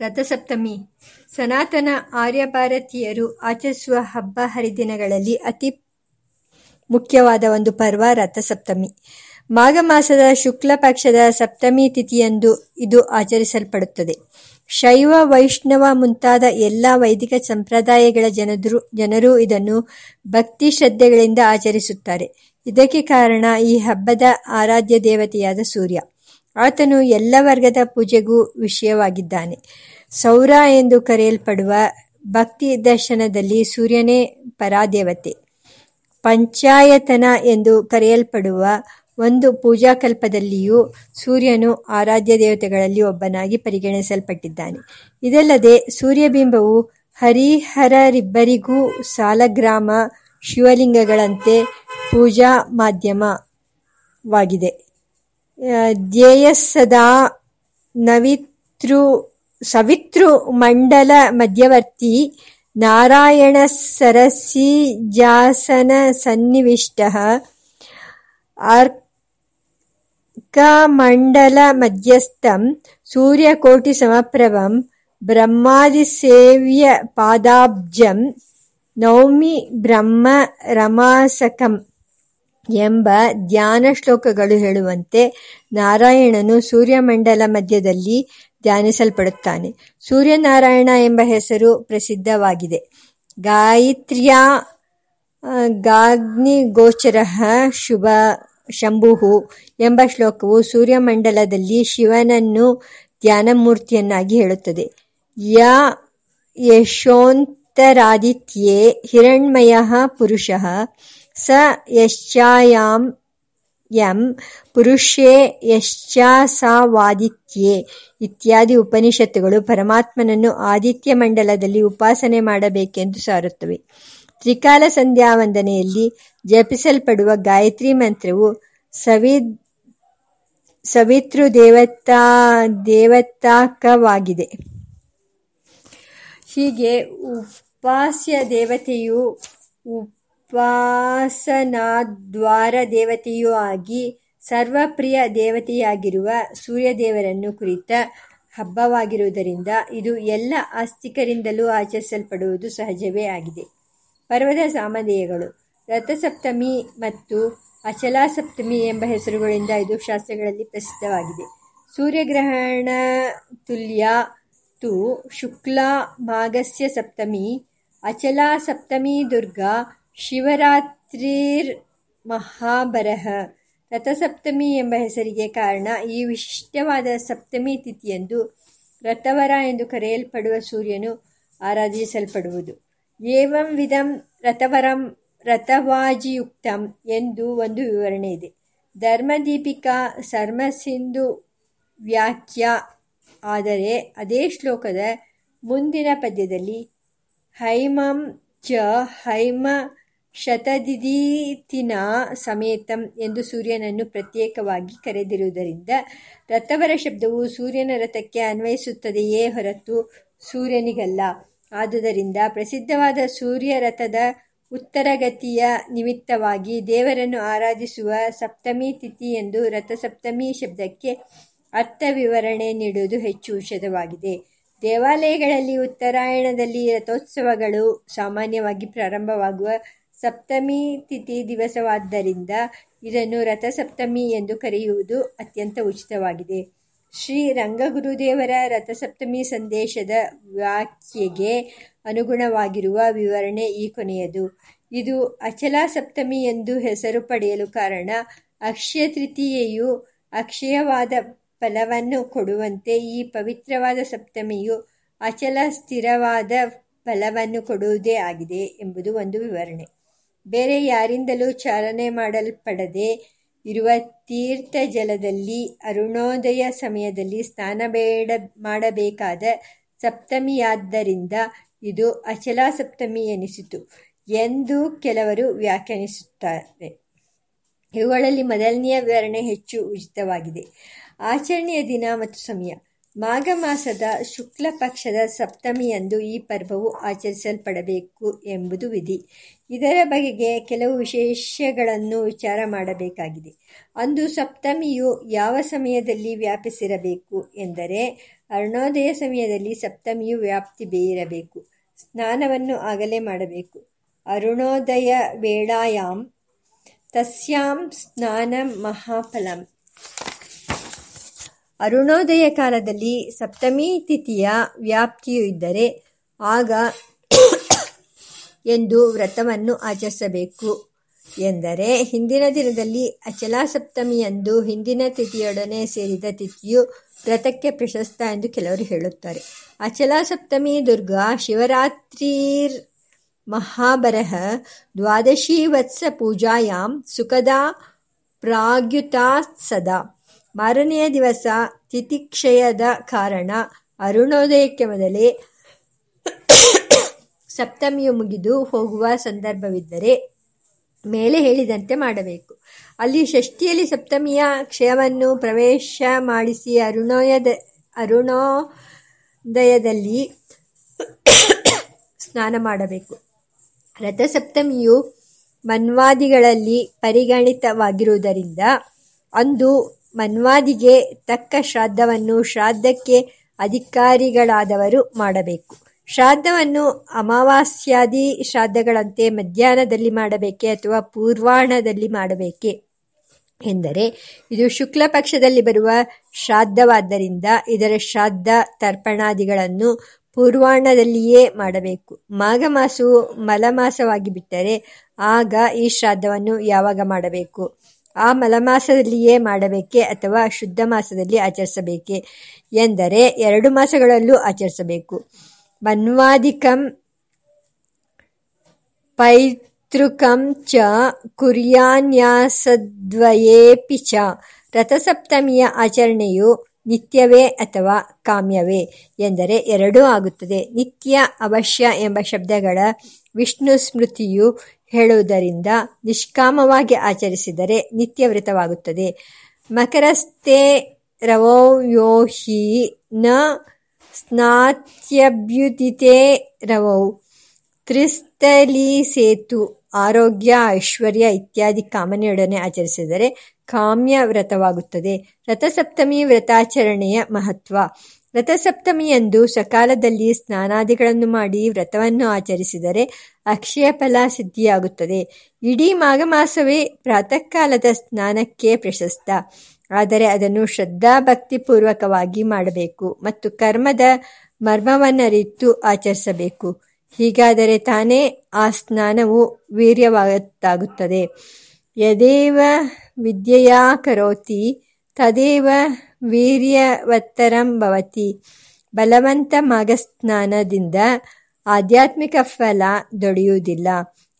ರಥಸಪ್ತಮಿ ಸನಾತನ ಆರ್ಯಭಾರತೀಯರು ಆಚರಿಸುವ ಹಬ್ಬ ಹರಿದಿನಗಳಲ್ಲಿ ಅತಿ ಮುಖ್ಯವಾದ ಒಂದು ಪರ್ವ ರಥಸಪ್ತಮಿ. ಮಾಘ ಮಾಸದ ಶುಕ್ಲ ಪಕ್ಷದ ಸಪ್ತಮಿ ತಿಥಿಯಂದು ಇದು ಆಚರಿಸಲ್ಪಡುತ್ತದೆ. ಶೈವ, ವೈಷ್ಣವ ಮುಂತಾದ ಎಲ್ಲ ವೈದಿಕ ಸಂಪ್ರದಾಯಗಳ ಜನರು ಇದನ್ನು ಭಕ್ತಿ ಶ್ರದ್ಧೆಗಳಿಂದ ಆಚರಿಸುತ್ತಾರೆ. ಇದಕ್ಕೆ ಕಾರಣ ಈ ಹಬ್ಬದ ಆರಾಧ್ಯ ದೇವತೆಯಾದ ಸೂರ್ಯ. ಆತನು ಎಲ್ಲ ವರ್ಗದ ಪೂಜೆಗೂ ವಿಷಯವಾಗಿದ್ದಾನೆ. ಸೌರ ಎಂದು ಕರೆಯಲ್ಪಡುವ ಭಕ್ತಿ ದರ್ಶನದಲ್ಲಿ ಸೂರ್ಯನೇ ಪರಾದೇವತೆ. ಪಂಚಾಯತನ ಎಂದು ಕರೆಯಲ್ಪಡುವ ಒಂದು ಪೂಜಾಕಲ್ಪದಲ್ಲಿಯೂ ಸೂರ್ಯನು ಆರಾಧ್ಯ ದೇವತೆಗಳಲ್ಲಿ ಒಬ್ಬನಾಗಿ ಪರಿಗಣಿಸಲ್ಪಟ್ಟಿದ್ದಾನೆ. ಇದಲ್ಲದೆ ಸೂರ್ಯಬಿಂಬವು ಹರಿಹರರಿಬ್ಬರಿಗೂ ಸಾಲಗ್ರಾಮ, ಶಿವಲಿಂಗಗಳಂತೆ ಪೂಜಾಮಾಧ್ಯಮವಾಗಿದೆ. ಧ್ಯೇಯಸ್ಸದಾ ಸವಿತೃಮಂಡಲಮಧ್ಯವರ್ತಿ ನಾರಾಯಣಸ್ಸರಸಿಜಾಸನಸನ್ನಿವಿಷ್ಟಃ ಅರ್ಕಮಂಡಲಮಧ್ಯಸ್ಥಂ ಸೂರ್ಯಕೋಟಿಸಮಪ್ರಭಂ ಬ್ರಹ್ಮಾದಿಸೇವ್ಯಪಾದಾಬ್ಜಂ ನೌಮಿ ಬ್ರಹ್ಮರಮಾಸಕಂ ಎಂಬ ಧ್ಯಾನ ಶ್ಲೋಕಗಳು ಹೇಳುವಂತೆ ನಾರಾಯಣನು ಸೂರ್ಯಮಂಡಲ ಮಧ್ಯದಲ್ಲಿ ಧ್ಯಾನಿಸಲ್ಪಡುತ್ತಾನೆ. ಸೂರ್ಯನಾರಾಯಣ ಎಂಬ ಹೆಸರು ಪ್ರಸಿದ್ಧವಾಗಿದೆ. ಗಾಯತ್ರಿಯ ಗಾಗ್ನಿಗೋಚರ ಶುಭ ಶಂಭುಹು ಎಂಬ ಶ್ಲೋಕವು ಸೂರ್ಯಮಂಡಲದಲ್ಲಿ ಶಿವನನ್ನು ಧ್ಯಾನಮೂರ್ತಿಯನ್ನಾಗಿ ಹೇಳುತ್ತದೆ. ಯ, ಯಶೋಂತರಾದಿತ್ಯೇ ಹಿರಣ್ಮಯ ಪುರುಷಃ ಸ ಯಶ್ಚಾಯಂ ಯಂ ಪುರುಷೇ ಯಶ್ಚಾಸಾವಾದಿತ್ಯೇ ಇತ್ಯಾದಿ ಉಪನಿಷತ್ತುಗಳು ಪರಮಾತ್ಮನನ್ನು ಆದಿತ್ಯ ಮಂಡಲದಲ್ಲಿ ಉಪಾಸನೆ ಮಾಡಬೇಕೆಂದು ಸಾರುತ್ತವೆ. ತ್ರಿಕಾಲ ಸಂಧ್ಯಾ ವಂದನೆಯಲ್ಲಿ ಜಪಿಸಲ್ಪಡುವ ಗಾಯತ್ರಿ ಮಂತ್ರವು ಸವಿ ದೇವತಾ, ದೇವತಾಕವಾಗಿದೆ ಹೀಗೆ ಉಪಾಸ್ಯ ದೇವತೆಯೂ ಉಪಾಸನಾದ್ವಾರದೇವತೆಯೂ ಆಗಿ ಸರ್ವಪ್ರಿಯ ದೇವತೆಯಾಗಿರುವ ಸೂರ್ಯದೇವರನ್ನು ಕುರಿತ ಹಬ್ಬವಾಗಿರುವುದರಿಂದ ಇದು ಎಲ್ಲ ಆಸ್ತಿಕರಿಂದಲೂ ಆಚರಿಸಲ್ಪಡುವುದು ಸಹಜವೇ ಆಗಿದೆ. ಪರ್ವದ ಸಾಮಧೇಯಗಳು, ರಥಸಪ್ತಮಿ ಮತ್ತು ಅಚಲಾಸಪ್ತಮಿ ಎಂಬ ಹೆಸರುಗಳಿಂದ ಇದು ಶಾಸ್ತ್ರಗಳಲ್ಲಿ ಪ್ರಸಿದ್ಧವಾಗಿದೆ. ಸೂರ್ಯಗ್ರಹಣ ತುಲ್ಯ ತು ಶುಕ್ಲಾ ಮಾಘಸ್ಯ ಸಪ್ತಮಿ ಅಚಲಾ ಸಪ್ತಮಿ ದುರ್ಗಾ ಶಿವರಾತ್ರಿರ್ಮಹಾಭರಃ. ರಥಸಪ್ತಮಿ ಎಂಬ ಹೆಸರಿಗೆ ಕಾರಣ ಈ ವಿಶಿಷ್ಟವಾದ ಸಪ್ತಮಿ ತಿಥಿಯಂದು ರಥವರ ಎಂದು ಕರೆಯಲ್ಪಡುವ ಸೂರ್ಯನು ಆರಾಧಿಸಲ್ಪಡುವುದು. ಏವಂ ವಿಧಂ ರಥವರಂ ರಥವಾಜಿಯುಕ್ತಂ ಎಂದು ಒಂದು ವಿವರಣೆ ಇದೆ. ಧರ್ಮದೀಪಿಕಾ ಸರ್ಮಸಿಂಧುವ್ಯಾಖ್ಯಾ ಆದರೆ ಅದೇ ಶ್ಲೋಕದ ಮುಂದಿನ ಪದ್ಯದಲ್ಲಿ ಹೈಮಂ ಚ ಹೈಮ ಶತದಿಧಿತಿನಾ ಸಮೇತಂ ಎಂದು ಸೂರ್ಯನನ್ನು ಪ್ರತ್ಯೇಕವಾಗಿ ಕರೆದಿರುವುದರಿಂದ ರಥವರ ಶಬ್ದವು ಸೂರ್ಯನ ರಥಕ್ಕೆ ಅನ್ವಯಿಸುತ್ತದೆಯೇ ಹೊರತು ಸೂರ್ಯನಿಗಲ್ಲ. ಆದುದರಿಂದ ಪ್ರಸಿದ್ಧವಾದ ಸೂರ್ಯರಥದ ಉತ್ತರಗತಿಯ ನಿಮಿತ್ತವಾಗಿ ದೇವರನ್ನು ಆರಾಧಿಸುವ ಸಪ್ತಮಿ ತಿಥಿ ಎಂದು ರಥಸಪ್ತಮಿ ಶಬ್ದಕ್ಕೆ ಅರ್ಥ ವಿವರಣೆ ನೀಡುವುದು ಹೆಚ್ಚು ಉಚಿತವಾಗಿದೆ. ದೇವಾಲಯಗಳಲ್ಲಿ ಉತ್ತರಾಯಣದಲ್ಲಿ ರಥೋತ್ಸವಗಳು ಸಾಮಾನ್ಯವಾಗಿ ಪ್ರಾರಂಭವಾಗುವ ಸಪ್ತಮಿ ತಿಥಿ ದಿವಸವಾದ್ದರಿಂದ ಇದನ್ನು ರಥಸಪ್ತಮಿ ಎಂದು ಕರೆಯುವುದು ಅತ್ಯಂತ ಉಚಿತವಾಗಿದೆ. ಶ್ರೀ ರಂಗಗುರುದೇವರ ರಥಸಪ್ತಮಿ ಸಂದೇಶದ ವ್ಯಾಖ್ಯೆಗೆ ಅನುಗುಣವಾಗಿರುವ ವಿವರಣೆ ಈ ಕೊನೆಯದು. ಇದು ಅಚಲ ಸಪ್ತಮಿ ಎಂದು ಹೆಸರು ಪಡೆಯಲು ಕಾರಣ, ಅಕ್ಷಯ ತೃತೀಯೆಯು ಅಕ್ಷಯವಾದ ಫಲವನ್ನು ಕೊಡುವಂತೆ ಈ ಪವಿತ್ರವಾದ ಸಪ್ತಮಿಯು ಅಚಲ ಸ್ಥಿರವಾದ ಫಲವನ್ನು ಕೊಡುವುದೇ ಆಗಿದೆ ಎಂಬುದು ಒಂದು ವಿವರಣೆ. ಬೇರೆ ಯಾರಿಂದಲೂ ಚಾಲನೆ ಮಾಡಲ್ಪಡದೆ ಇರುವ ತೀರ್ಥಜಲದಲ್ಲಿ ಅರುಣೋದಯ ಸಮಯದಲ್ಲಿ ಸ್ನಾನ ಬೇಡ, ಮಾಡಬೇಕಾದ ಸಪ್ತಮಿಯಾದ್ದರಿಂದ ಇದು ಅಚಲ ಸಪ್ತಮಿ ಎನಿಸಿತು ಎಂದು ಕೆಲವರು ವ್ಯಾಖ್ಯಾನಿಸುತ್ತಾರೆ. ಇವುಗಳಲ್ಲಿ ಮೊದಲನೆಯ ವಿವರಣೆ ಹೆಚ್ಚು ಉಚಿತವಾಗಿದೆ. ಆಚರಣೆಯ ದಿನ ಮತ್ತು ಸಮಯ ಮಾಘ ಮಾಸದ ಶುಕ್ಲ ಪಕ್ಷದ ಸಪ್ತಮಿಯಂದು ಈ ಪರ್ವವು ಆಚರಿಸಲ್ಪಡಬೇಕು ಎಂಬುದು ವಿಧಿ. ಇದರ ಬಗೆಗೆ ಕೆಲವು ವಿಶೇಷಗಳನ್ನು ವಿಚಾರ ಮಾಡಬೇಕಾಗಿದೆ. ಅಂದು ಸಪ್ತಮಿಯು ಯಾವ ಸಮಯದಲ್ಲಿ ವ್ಯಾಪಿಸಿರಬೇಕು ಎಂದರೆ, ಅರುಣೋದಯ ಸಮಯದಲ್ಲಿ ಸಪ್ತಮಿಯು ವ್ಯಾಪ್ತಿ ಬೇಯಿರಬೇಕು ಸ್ನಾನವನ್ನು ಆಗಲೇ ಮಾಡಬೇಕು ಅರುಣೋದಯ ವೇಳಾಯಾಮ್, ತಸ್ಯಾಂ ಸ್ನಾನ ಮಹಾಫಲಂ ಅರುಣೋದಯ ಕಾಲದಲ್ಲಿ ಸಪ್ತಮಿ ತಿಥಿಯ ವ್ಯಾಪ್ತಿಯು ಇದ್ದರೆ ಆಗ ಎಂದು ವ್ರತವನ್ನು ಆಚರಿಸಬೇಕು ಎಂದರೆ ಹಿಂದಿನ ದಿನದಲ್ಲಿ ಅಚಲಾ ಸಪ್ತಮಿಯಂದು ಹಿಂದಿನ ತಿಥಿಯೊಡನೆ ಸೇರಿದ ತಿಥಿಯು ವ್ರತಕ್ಕೆ ಪ್ರಶಸ್ತ ಎಂದು ಕೆಲವರು ಹೇಳುತ್ತಾರೆ. ಅಚಲಾ ಸಪ್ತಮಿ ದುರ್ಗಾ ಶಿವರಾತ್ರಿರ್ ಮಹಾಬರಹ ದ್ವಾದಶಿ ವತ್ಸ ಪೂಜಾಯಾಂ ಸುಖದ ಪ್ರಾಗ್ಯುತಾ ಸದಾ. ಮಾರನೆಯ ದಿವಸ ತಿತಿಕ್ಷಯದ ಕಾರಣ ಅರುಣೋದಯಕ್ಕೆ ಮೊದಲೇ ಸಪ್ತಮಿಯು ಮುಗಿದು ಹೋಗುವ ಸಂದರ್ಭವಿದ್ದರೆ ಮೇಲೆ ಹೇಳಿದಂತೆ ಮಾಡಬೇಕು. ಅಲ್ಲಿ ಷಷ್ಠಿಯಲ್ಲಿ ಸಪ್ತಮಿಯ ಕ್ಷಯವನ್ನು ಪ್ರವೇಶ ಮಾಡಿಸಿ ಅರುಣೋಯದ, ಅರುಣೋದಯದಲ್ಲಿ ಸ್ನಾನ ಮಾಡಬೇಕು. ರಥಸಪ್ತಮಿಯು ಮನ್ವಾದಿಗಳಲ್ಲಿ ಪರಿಗಣಿತವಾಗಿರುವುದರಿಂದ ಅಂದು ಮನ್ವಾದಿಗೆ ತಕ್ಕ ಶ್ರಾದ್ದವನ್ನು ಶ್ರಾದ್ದಕ್ಕೆ ಅಧಿಕಾರಿಗಳಾದವರು ಮಾಡಬೇಕು. ಶ್ರಾದ್ದವನ್ನು ಅಮಾವಾಸ್ಯಾದಿ ಶ್ರಾದ್ದಗಳಂತೆ ಮಧ್ಯಾಹ್ನದಲ್ಲಿ ಮಾಡಬೇಕೆ ಅಥವಾ ಪೂರ್ವಾಹ್ನದಲ್ಲಿ ಮಾಡಬೇಕೆ? ಎಂದರೆ, ಇದು ಶುಕ್ಲ ಪಕ್ಷದಲ್ಲಿ ಬರುವ ಶ್ರಾದ್ದವಾದ್ದರಿಂದ ಇದರ ಶ್ರಾದ್ದ ತರ್ಪಣಾದಿಗಳನ್ನು ಪೂರ್ವಾಹ್ನದಲ್ಲಿಯೇ ಮಾಡಬೇಕು. ಮಾಘ ಮಾಸವು ಮಲಮಾಸವಾಗಿ ಬಿಟ್ಟರೆ ಆಗ ಈ ಶ್ರಾದ್ದವನ್ನು ಯಾವಾಗ ಮಾಡಬೇಕು? ಆ ಮಲಮಾಸದಲ್ಲಿಯೇ ಮಾಡಬೇಕೆ ಅಥವಾ ಶುದ್ಧ ಮಾಸದಲ್ಲಿ ಆಚರಿಸಬೇಕೆ? ಎಂದರೆ ಎರಡು ಮಾಸಗಳಲ್ಲೂ ಆಚರಿಸಬೇಕು. ಮನ್ವಾಧಿಕಂ ಪೈತೃಕಂ ಚ ಕುರ್ಯಾನ್ಯಾಸದ್ವಯೇಪಿ ಚ. ರಥಸಪ್ತಮಿಯ ಆಚರಣೆಯು ನಿತ್ಯವೇ ಅಥವಾ ಕಾಮ್ಯವೇ? ಎಂದರೆ ಎರಡೂ ಆಗುತ್ತದೆ. ನಿತ್ಯ ಅವಶ್ಯ ಎಂಬ ಶಬ್ದಗಳ ವಿಷ್ಣು ಸ್ಮೃತಿಯು ಹೇಳುವುದರಿಂದ ನಿಷ್ಕಾಮವಾಗಿ ಆಚರಿಸಿದರೆ ನಿತ್ಯ ವ್ರತವಾಗುತ್ತದೆ ಮಕರಸ್ಥೆ ರವೋ ಯೋ ನ ಸ್ನಾತ್ಯಭ್ಯುದಿತೆ ರವೌ. ತ್ರಿಸ್ಥಲೀಸೇತು ಆರೋಗ್ಯ, ಐಶ್ವರ್ಯ ಇತ್ಯಾದಿ ಕಾಮನೆಯೊಡನೆ ಆಚರಿಸಿದರೆ ಕಾಮ್ಯ ವ್ರತವಾಗುತ್ತದೆ ರಥಸಪ್ತಮಿ ವ್ರತಾಚರಣೆಯ ಮಹತ್ವ. ರಥಸಪ್ತಮಿಯಂದು ಸಕಾಲದಲ್ಲಿ ಸ್ನಾನಾದಿಗಳನ್ನು ಮಾಡಿ ವ್ರತವನ್ನು ಆಚರಿಸಿದರೆ ಅಕ್ಷಯ ಫಲ ಸಿದ್ಧಿಯಾಗುತ್ತದೆ. ಇಡೀ ಮಾಘ ಮಾಸವೇ ಪ್ರಾತಃ ಕಾಲದ ಸ್ನಾನಕ್ಕೆ ಪ್ರಶಸ್ತ. ಆದರೆ ಅದನ್ನು ಶ್ರದ್ಧಾಭಕ್ತಿಪೂರ್ವಕವಾಗಿ ಮಾಡಬೇಕು ಮತ್ತು ಕರ್ಮದ ಮರ್ಮವನ್ನರಿತು ಆಚರಿಸಬೇಕು. ಹೀಗಾದರೆ ತಾನೇ ಆ ಸ್ನಾನವು ವೀರ್ಯವಾಗುತ್ತಾಗುತ್ತದೆ. ಯದೇವ ವಿದ್ಯೆಯಾ ಕರೋತಿ, ತದೇವ ವೀರ್ಯವತ್ತರಂ ಭವತಿ. ಬಲವಂತ ಮಾಘಸ್ನಾನದಿಂದ ಆಧ್ಯಾತ್ಮಿಕ ಫಲ ದೊರೆಯುವುದಿಲ್ಲ.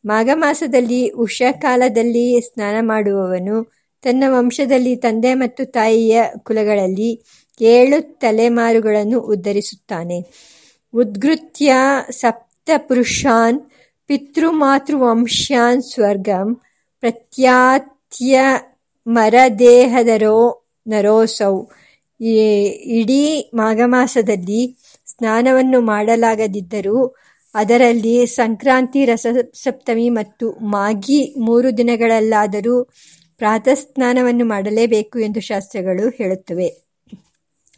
ಮಾಘ ಮಾಸದಲ್ಲಿ ಉಷಕಾಲದಲ್ಲಿ ಸ್ನಾನ ಮಾಡುವವನು ತನ್ನ ವಂಶದಲ್ಲಿ ತಂದೆ ಮತ್ತು ತಾಯಿಯ ಕುಲಗಳಲ್ಲಿ ಏಳು ತಲೆಮಾರುಗಳನ್ನು ಉದ್ಧರಿಸುತ್ತಾನೆ. ಉದ್ಗೃತ್ಯ ಸಪ್ತಪುರುಷಾನ್, ಪಿತೃಮಾತೃವಂಶ್ಯಾನ್ ಸ್ವರ್ಗಂ ಪ್ರತ್ಯಾತ್ಯ ಮರದೇಹದರೋ ನರೋಸೌ. ಇಡೀ ಮಾಘಮಾಸದಲ್ಲಿ ಸ್ನಾನವನ್ನು ಮಾಡಲಾಗದಿದ್ದರೂ ಅದರಲ್ಲಿ ಸಂಕ್ರಾಂತಿ ರಸಸಪ್ತಮಿ ಮತ್ತು ಮಾಗಿ ಮೂರು ದಿನಗಳಲ್ಲಾದರೂ ಪ್ರಾತಃ ಸ್ನಾನವನ್ನು ಮಾಡಲೇಬೇಕು ಎಂದು ಶಾಸ್ತ್ರಗಳು ಹೇಳುತ್ತವೆ.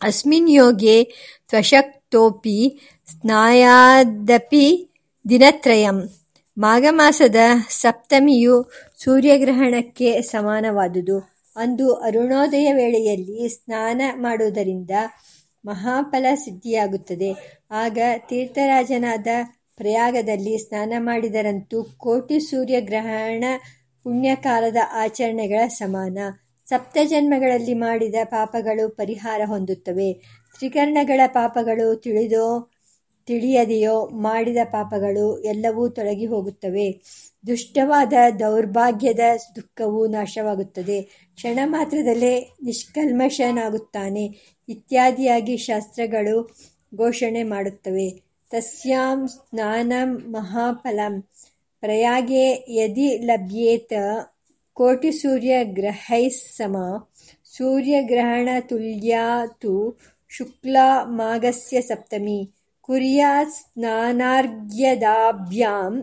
ಅಸ್ಮಿನ್ ಯೋಗೆ ತ್ವಶಕ್ತೋಪಿ ಸ್ನಾಯಾದಪಿ ದಿನತ್ರಯಂ. ಮಾಘಮಾಸದ ಸಪ್ತಮಿಯು ಸೂರ್ಯಗ್ರಹಣಕ್ಕೆ ಸಮಾನವಾದುದು. ಅಂದು ಅರುಣೋದಯ ವೇಳೆಯಲ್ಲಿ ಸ್ನಾನ ಮಾಡುವುದರಿಂದ ಮಹಾಫಲ ಸಿದ್ಧಿಯಾಗುತ್ತದೆ. ಆಗ ತೀರ್ಥರಾಜನಾದ ಪ್ರಯಾಗದಲ್ಲಿ ಸ್ನಾನ ಮಾಡಿದರಂತೂ ಕೋಟಿ ಸೂರ್ಯಗ್ರಹಣ ಪುಣ್ಯಕಾಲದ ಆಚರಣೆಗಳ ಸಮಾನ. ಸಪ್ತಜನ್ಮಗಳಲ್ಲಿ ಮಾಡಿದ ಪಾಪಗಳು ಪರಿಹಾರ ಹೊಂದುತ್ತವೆ. ತ್ರಿಕರ್ಣಗಳ ಪಾಪಗಳು ತಿಳಿದೋ ತಿಳಿಯದೆಯೋ ಮಾಡಿದ ಪಾಪಗಳು ಎಲ್ಲವೂ ತೊಲಗಿ ಹೋಗುತ್ತವೆ. ದುಷ್ಟವಾದ ದೌರ್ಭಾಗ್ಯದ ದುಃಖವು ನಾಶವಾಗುತ್ತದೆ. ಕ್ಷಣ ಮಾತ್ರದಲ್ಲೇ ನಿಷ್ಕಲ್ಮಶನಾಗುತ್ತಾನೆ. ಇತ್ಯಾದಿಯಾಗಿ ಶಾಸ್ತ್ರಗಳು ಘೋಷಣೆ ಮಾಡುತ್ತವೆ. ತಸ್ಯಾಂ ಸ್ನಾನಂ ಮಹಾಫಲಂ. ಪ್ರಯಾಗೆ ಯದಿ ಲಭ್ಯೇತ ಸಮ. ಸೂರ್ಯಗ್ರಹಣತುಲ್ಯಾ ತು ಶುಕ್ಲ ಮಾಗಸ್ಯ ಸಪ್ತಮಿ. कुर्यात्स्नानार्घ्यदाभ्याम्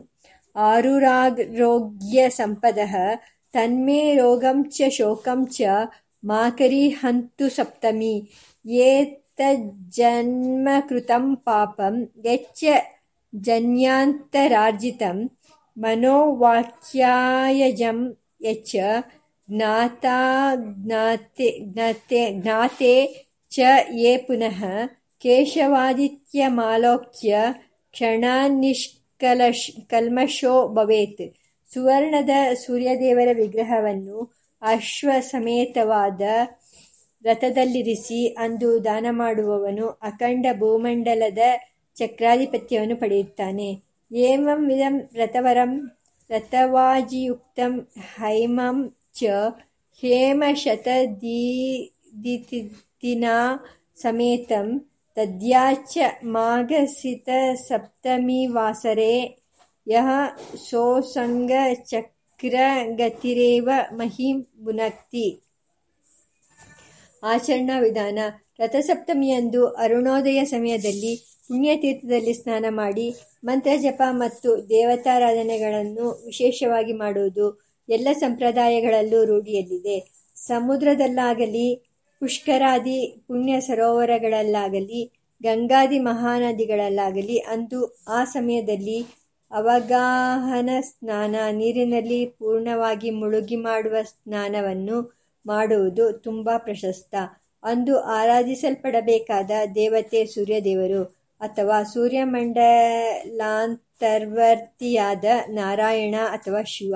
आरुरारोग्यसम्पदः तन्मे रोगं च शोकं च माकरी हन्तु सप्तमी जन्मकृतं पापं यच्च जन्यान्तरार्जितं मनोवाक्यायजं यच्च नाता ज्ञाते ज्ञाते ज्ञाते च ये पुनः ಕೇಶವಾದಿತ್ಯಮಾಲೋಕ್ಯ ಕಲ್ಮಶೋ ಭವೇತ್. ಸುವರ್ಣದ ಸೂರ್ಯದೇವರ ವಿಗ್ರಹವನ್ನು ಅಶ್ವಸಮೇತವಾದ ರಥದಲ್ಲಿರಿಸಿ ಅಂದು ದಾನ ಮಾಡುವವನು ಅಖಂಡ ಭೂಮಂಡಲದ ಚಕ್ರಾಧಿಪತ್ಯವನ್ನು ಪಡೆಯುತ್ತಾನೆ. ಏಮಂ ವಿಧಂ ರಥವರಂ ರಥವಾಜಿಯುಕ್ತಂ ಹೈಮಂ ಚ ಹೇಮಶತದೀದಿನಾ ಸಮೇತಂ तद्याच्च माघसितसप्तमीवासरे यः सोऽसङ्गचक्रगतिरेव महीं भुनक्ति ಆಚರಣಾ ವಿಧಾನ ರಥಸಪ್ತಮಿಯಂದು ಅರುಣೋದಯ ಸಮಯದಲ್ಲಿ ಪುಣ್ಯತೀರ್ಥದಲ್ಲಿ ಸ್ನಾನ ಮಾಡಿ ಮಂತ್ರಜಪ ಮತ್ತು ದೇವತಾರಾಧನೆಗಳನ್ನು ವಿಶೇಷವಾಗಿ ಮಾಡುವುದು ಎಲ್ಲ ಸಂಪ್ರದಾಯಗಳಲ್ಲೂ ರೂಢಿಯಲ್ಲಿದೆ ಸಮುದ್ರದಲ್ಲಾಗಲಿ ಪುಷ್ಕರಾದಿ ಪುಣ್ಯ ಸರೋವರಗಳಲ್ಲಾಗಲಿ, ಗಂಗಾದಿ ಮಹಾನದಿಗಳಲ್ಲಾಗಲಿ, ಅಂದು ಆ ಸಮಯದಲ್ಲಿ ಅವಗಾಹನ ಸ್ನಾನ, ನೀರಿನಲ್ಲಿ ಪೂರ್ಣವಾಗಿ ಮುಳುಗಿ ಮಾಡುವ ಸ್ನಾನವನ್ನು ಮಾಡುವುದು ತುಂಬ ಪ್ರಶಸ್ತ. ಅಂದು ಆರಾಧಿಸಲ್ಪಡಬೇಕಾದ ದೇವತೆ ಸೂರ್ಯದೇವರು ಅಥವಾ ಸೂರ್ಯಮಂಡಲಾಂತರ್ವರ್ತಿಯಾದ ನಾರಾಯಣ ಅಥವಾ ಶಿವ.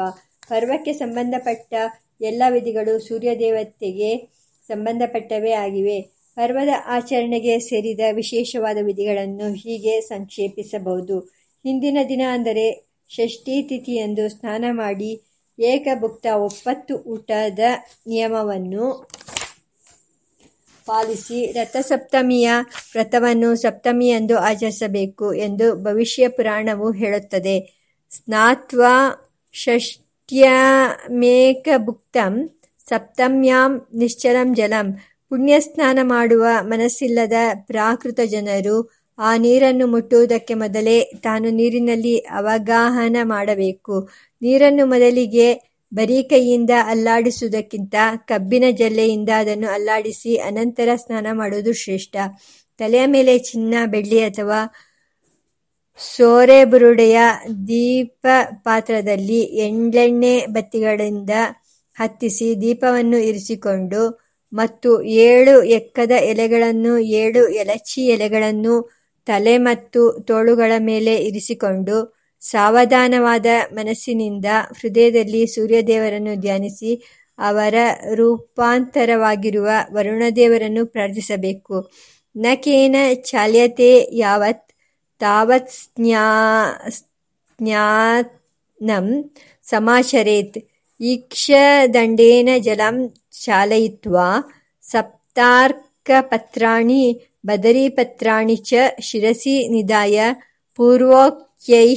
ಪರ್ವಕ್ಕೆ ಸಂಬಂಧಪಟ್ಟ ಎಲ್ಲ ವಿಧಿಗಳು ಸೂರ್ಯದೇವತೆಗೆ ಸಂಬಂಧಪಟ್ಟವೇ ಆಗಿವೆ. ಪರ್ವದ ಆಚರಣೆಗೆ ಸೇರಿದ ವಿಶೇಷವಾದ ವಿಧಿಗಳನ್ನು ಹೀಗೆ ಸಂಕ್ಷೇಪಿಸಬಹುದು. ಹಿಂದಿನ ದಿನ ಅಂದರೆ ಷಷ್ಠಿ ತಿಥಿಯಂದು ಸ್ನಾನ ಮಾಡಿ ಏಕಭುಕ್ತ ಒಪ್ಪತ್ತು ಊಟದ ನಿಯಮವನ್ನು ಪಾಲಿಸಿ ರಥಸಪ್ತಮಿಯ ವ್ರತವನ್ನು ಸಪ್ತಮಿಯಂದು ಆಚರಿಸಬೇಕು ಎಂದು ಭವಿಷ್ಯ ಪುರಾಣವು ಹೇಳುತ್ತದೆ. ಸ್ನಾತ್ವ ಷಷ್ಟ್ಯಮೇಕಭುಕ್ತಂ ಸಪ್ತಮ್ಯಾಂ ನಿಶ್ಚಲಂ ಜಲಂ. ಪುಣ್ಯಸ್ನಾನ ಮಾಡುವ ಮನಸ್ಸಿಲ್ಲದ ಪ್ರಾಕೃತ ಜನರು ಆ ನೀರನ್ನು ಮುಟ್ಟುವುದಕ್ಕೆ ಮೊದಲೇ ತಾನು ನೀರಿನಲ್ಲಿ ಅವಗಾಹನ ಮಾಡಬೇಕು. ನೀರನ್ನು ಮೊದಲಿಗೆ ಬರೀ ಕೈಯಿಂದ ಅಲ್ಲಾಡಿಸುವುದಕ್ಕಿಂತ ಕಬ್ಬಿನ ಜಲ್ಲೆಯಿಂದ ಅದನ್ನು ಅಲ್ಲಾಡಿಸಿ ಅನಂತರ ಸ್ನಾನ ಮಾಡುವುದು ಶ್ರೇಷ್ಠ. ತಲೆಯ ಮೇಲೆ ಚಿನ್ನ, ಬೆಳ್ಳಿ ಅಥವಾ ಸೋರೆಬುರುಡೆಯ ದೀಪ ಪಾತ್ರದಲ್ಲಿ ಎಳ್ಳೆಣ್ಣೆ ಬತ್ತಿಗಳಿಂದ ಹತ್ತಿಸಿ ದೀಪವನ್ನು ಇರಿಸಿಕೊಂಡು ಮತ್ತು ಏಳು ಎಕ್ಕದ ಎಲೆಗಳನ್ನು, ಏಳು ಎಲಚಿ ಎಲೆಗಳನ್ನು ತಲೆ ಮತ್ತು ತೋಳುಗಳ ಮೇಲೆ ಇರಿಸಿಕೊಂಡು ಸಾವಧಾನವಾದ ಮನಸ್ಸಿನಿಂದ ಹೃದಯದಲ್ಲಿ ಸೂರ್ಯದೇವರನ್ನು ಧ್ಯಾನಿಸಿ ಅವರ ರೂಪಾಂತರವಾಗಿರುವ ವರುಣದೇವರನ್ನು ಪ್ರಾರ್ಥಿಸಬೇಕು. ನ ಕೇನ ಚಾಲ್ಯತೆ ಯಾವತ್ ತಾವತ್ ಸ್ನ್ಯಾ ಸ್ನ್ಯಾನಂ ಸಮಾಚರೇತ್ ಈಕ್ಷದಂಡೇನ ಜಲಂ ಚಾಲಯಿತ್ವಾ ಸಪ್ತಾರ್ಕಪತ್ರಾಣಿ ಬದರಿಪತ್ರಾಣಿ ಚ ಶಿರಸಿ ನಿಧಾಯ ಪೂರ್ವೋಕ್ಯೈ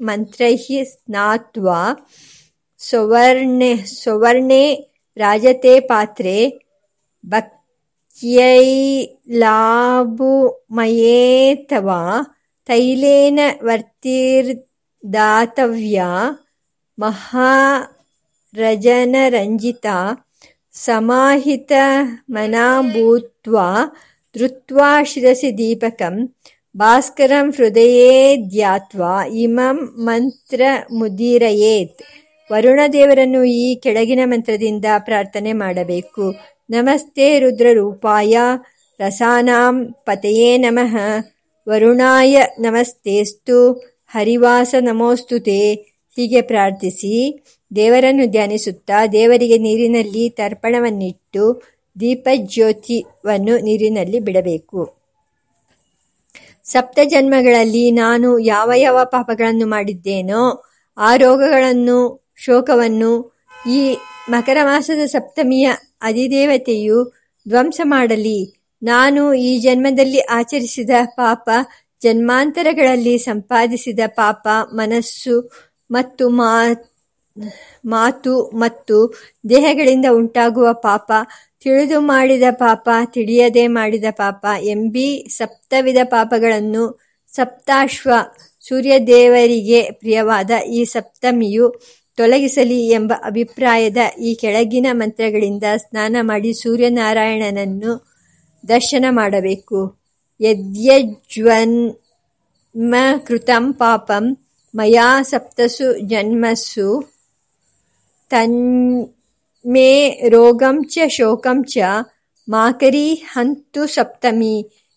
ಮಂತ್ರೈ ಸ್ನಾತ್ವಾ ಸೌವರ್ಣೇ ರಾಜತೆ ಪಾತ್ರೆ ಭಕ್ತ್ಯೈಲಾಭುಮಯೇಥವಾ ತೈಲೇನ ವರ್ತಿರ್ದಾತವ್ಯಾ ಮಹಾರಜನರಂಜಿತಾ समाहितमना भूत्वा धृत्वा शिरसि दीपकं ಭಾಸ್ಕರಂ ಹೃದಯೇ ಧ್ಯಾತ್ವಾ ಇಮಂ ಮಂತ್ರ ಮುದೀರಯೇತ್ ವರುಣದೇವರನ್ನು ಈ ಕೆಳಗಿನ ಮಂತ್ರದಿಂದ ಪ್ರಾರ್ಥನೆ ಮಾಡಬೇಕು ನಮಸ್ತೆ ರುದ್ರರೂಪಾಯ ರಸಾನಾಂ ಪತಯೇ ನಮಃ ವರುಣಾಯ ನಮಸ್ತೇಸ್ತು ಹರಿವಾಸ ನಮೋಸ್ತುತೆ ಹೀಗೆ ಪ್ರಾರ್ಥಿಸಿ ದೇವರನ್ನು ಧ್ಯಾನಿಸುತ್ತಾ ದೇವರಿಗೆ ನೀರಿನಲ್ಲಿ ತರ್ಪಣವನ್ನಿಟ್ಟು ದೀಪಜ್ಯೋತಿವನ್ನು ನೀರಿನಲ್ಲಿ ಬಿಡಬೇಕು. ಸಪ್ತ ಜನ್ಮಗಳಲ್ಲಿ ನಾನು ಯಾವ ಯಾವ ಪಾಪಗಳನ್ನು ಮಾಡಿದ್ದೇನೋ ಆ ರೋಗಗಳನ್ನು, ಶೋಕವನ್ನು ಈ ಮಕರ ಮಾಸದ ಸಪ್ತಮಿಯ ಅಧಿದೇವತೆಯು ಧ್ವಂಸ ಮಾಡಲಿ. ನಾನು ಈ ಜನ್ಮದಲ್ಲಿ ಆಚರಿಸಿದ ಪಾಪ, ಜನ್ಮಾಂತರಗಳಲ್ಲಿ ಸಂಪಾದಿಸಿದ ಪಾಪ, ಮನಸ್ಸು ಮತ್ತು ಮಾತು ಮತ್ತು ದೇಹಗಳಿಂದ ಉಂಟಾಗುವ ಪಾಪ, ತಿಳಿದು ಮಾಡಿದ ಪಾಪ, ತಿಳಿಯದೆ ಮಾಡಿದ ಪಾಪ, ಎಂಬಿ ಸಪ್ತವಿಧ ಪಾಪಗಳನ್ನು ಸಪ್ತಾಶ್ವ ಸೂರ್ಯದೇವರಿಗೆ ಪ್ರಿಯವಾದ ಈ ಸಪ್ತಮಿಯು ತೊಲಗಿಸಲಿ ಎಂಬ ಅಭಿಪ್ರಾಯದ ಈ ಕೆಳಗಿನ ಮಂತ್ರಗಳಿಂದ ಸ್ನಾನ ಮಾಡಿ ಸೂರ್ಯನಾರಾಯಣನನ್ನು ದರ್ಶನ ಮಾಡಬೇಕು. ಯದ್ಯಜ್ವನ್ಮ ಕೃತಂ ಪಾಪಂ, ಮಯಾ ಸಪ್ತಸು ಜನ್ಮಸು ತನ್ಮೇ ರೋಗಂ ಚ ಶೋಕಂ ಚ ಮಾಕರಿ ಹಂತು ಸಪ್ತಮಿ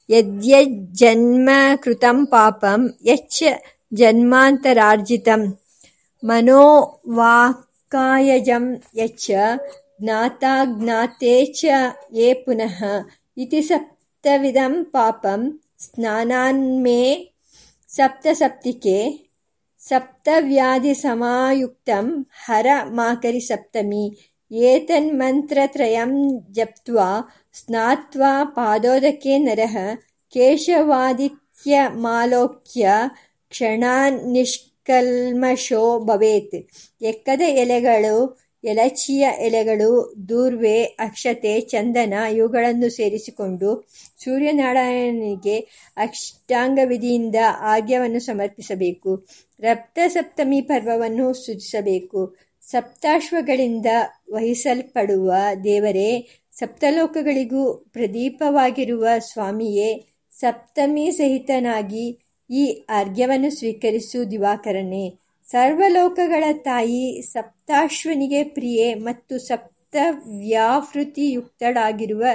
ಯದ್ಯಜ್ಜನ್ಮ ಕೃತಂ ಪಾಪಂ ಯಚ್ಚ ಜನ್ಮಾಂತರಾರ್ಜಿತಂ ಮನೋವಾಕಾಯಜಂ ಯಚ್ಚ ಜ್ಞಾತಾಜ್ಞಾತೆ ಚ ಯೇ ಪುನಃ ಇತಿ ಸಪ್ತವಿಧಂ ಪಾಪಂ ಸ್ನಾನಾನ್ಮೇ ಸಪ್ತಸಪ್ತಿಕೆ सप्तव्याधिसमायुक्तं हर माकरि सप्तमी एतन्मन्त्रत्रयं जप्त्वा स्नात्वा पादोदके नरः ಕೇಶವಾದಿತ್ಯಮಾಲೋಕ್ಯ ಕ್ಷಣಾನ್ನಿಷ್ಕಲ್ಮಷೋ ಭವೇತ್ ಎಕ್ಕದ ಎಲೆಗಳು ಎಲಚಿಯ ಎಲೆಗಳು, ದೂರ್ವೆ, ಅಕ್ಷತೆ, ಚಂದನ ಇವುಗಳನ್ನು ಸೇರಿಸಿಕೊಂಡು ಸೂರ್ಯನಾರಾಯಣನಿಗೆ ಅಷ್ಟಾಂಗ ವಿಧಿಯಿಂದ ಆಜ್ಞವನ್ನು ಸಮರ್ಪಿಸಬೇಕು. ರಪ್ತಸಪ್ತಮಿ ಪರ್ವವನ್ನು ಸೂಚಿಸಬೇಕು ಸಪ್ತಾಶ್ವಗಳಿಂದ ವಹಿಸಲ್ಪಡುವ ದೇವರೇ, ಸಪ್ತಲೋಕಗಳಿಗೂ ಪ್ರದೀಪವಾಗಿರುವ ಸ್ವಾಮಿಯೇ, ಸಪ್ತಮಿ ಸಹಿತನಾಗಿ ಈ ಅರ್ಘ್ಯವನ್ನು ಸ್ವೀಕರಿಸು ದಿವಾಕರನೇ. ಸರ್ವಲೋಕಗಳ ತಾಯಿ ಸಪ್ತಾಶ್ವನಿಗೆ ಪ್ರಿಯೆ ಮತ್ತು ಸಪ್ತವ್ಯಾವೃತಿಯುಕ್ತಳಾಗಿರುವ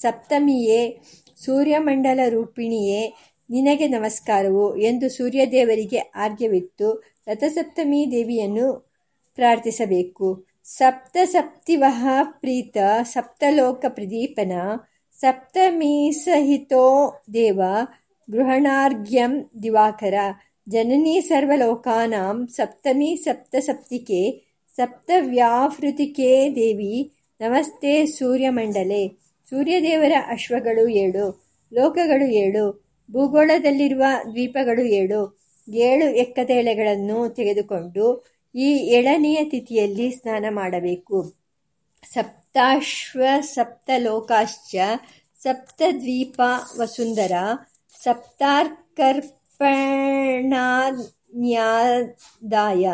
ಸಪ್ತಮಿಯೇ, ಸೂರ್ಯಮಂಡಲ ರೂಪಿಣಿಯೇ, ನಿನಗೆ ನಮಸ್ಕಾರವು ಎಂದು ಸೂರ್ಯದೇವರಿಗೆ ಆರ್ಗ್ಯವಿತ್ತು ರಥಸಪ್ತಮಿ ದೇವಿಯನ್ನು ಪ್ರಾರ್ಥಿಸಬೇಕು. ಸಪ್ತಸಪ್ತಿವಹ ಪ್ರೀತ, ಸಪ್ತಲೋಕ ಪ್ರದೀಪನ ಸಪ್ತಮೀಸಹಿತೋ ದೇವ, ಗೃಹಣಾರ್ಘ್ಯಂ ದಿವಾಕರ, ಜನನೀ ಸರ್ವಲೋಕಾನಾಂ, ಸಪ್ತಮಿ ಸಪ್ತಸಪ್ತಿಕೆ ಸಪ್ತವ್ಯಾಹೃತಿಕೆ ದೇವಿ, ನಮಸ್ತೆ ಸೂರ್ಯಮಂಡಲೆ. ಸೂರ್ಯದೇವರ ಅಶ್ವಗಳು ಏಳು, ಲೋಕಗಳು ಏಳು, ಭೂಗೋಳದಲ್ಲಿರುವ ದ್ವೀಪಗಳು ಏಳು. ಏಳು ಎಕ್ಕದ ಎಲೆಗಳನ್ನು ತೆಗೆದುಕೊಂಡು ಈ ಏಳನೆಯ ತಿಥಿಯಲ್ಲಿ ಸ್ನಾನ ಮಾಡಬೇಕು. ಸಪ್ತಾಶ್ವ ಸಪ್ತಲೋಕಾಶ್ಚ ಸಪ್ತದ್ವೀಪ ವಸುಂಧರ ಸಪ್ತಾರ್ಕರ್ಪಣಾನ್ಯಾದಾಯ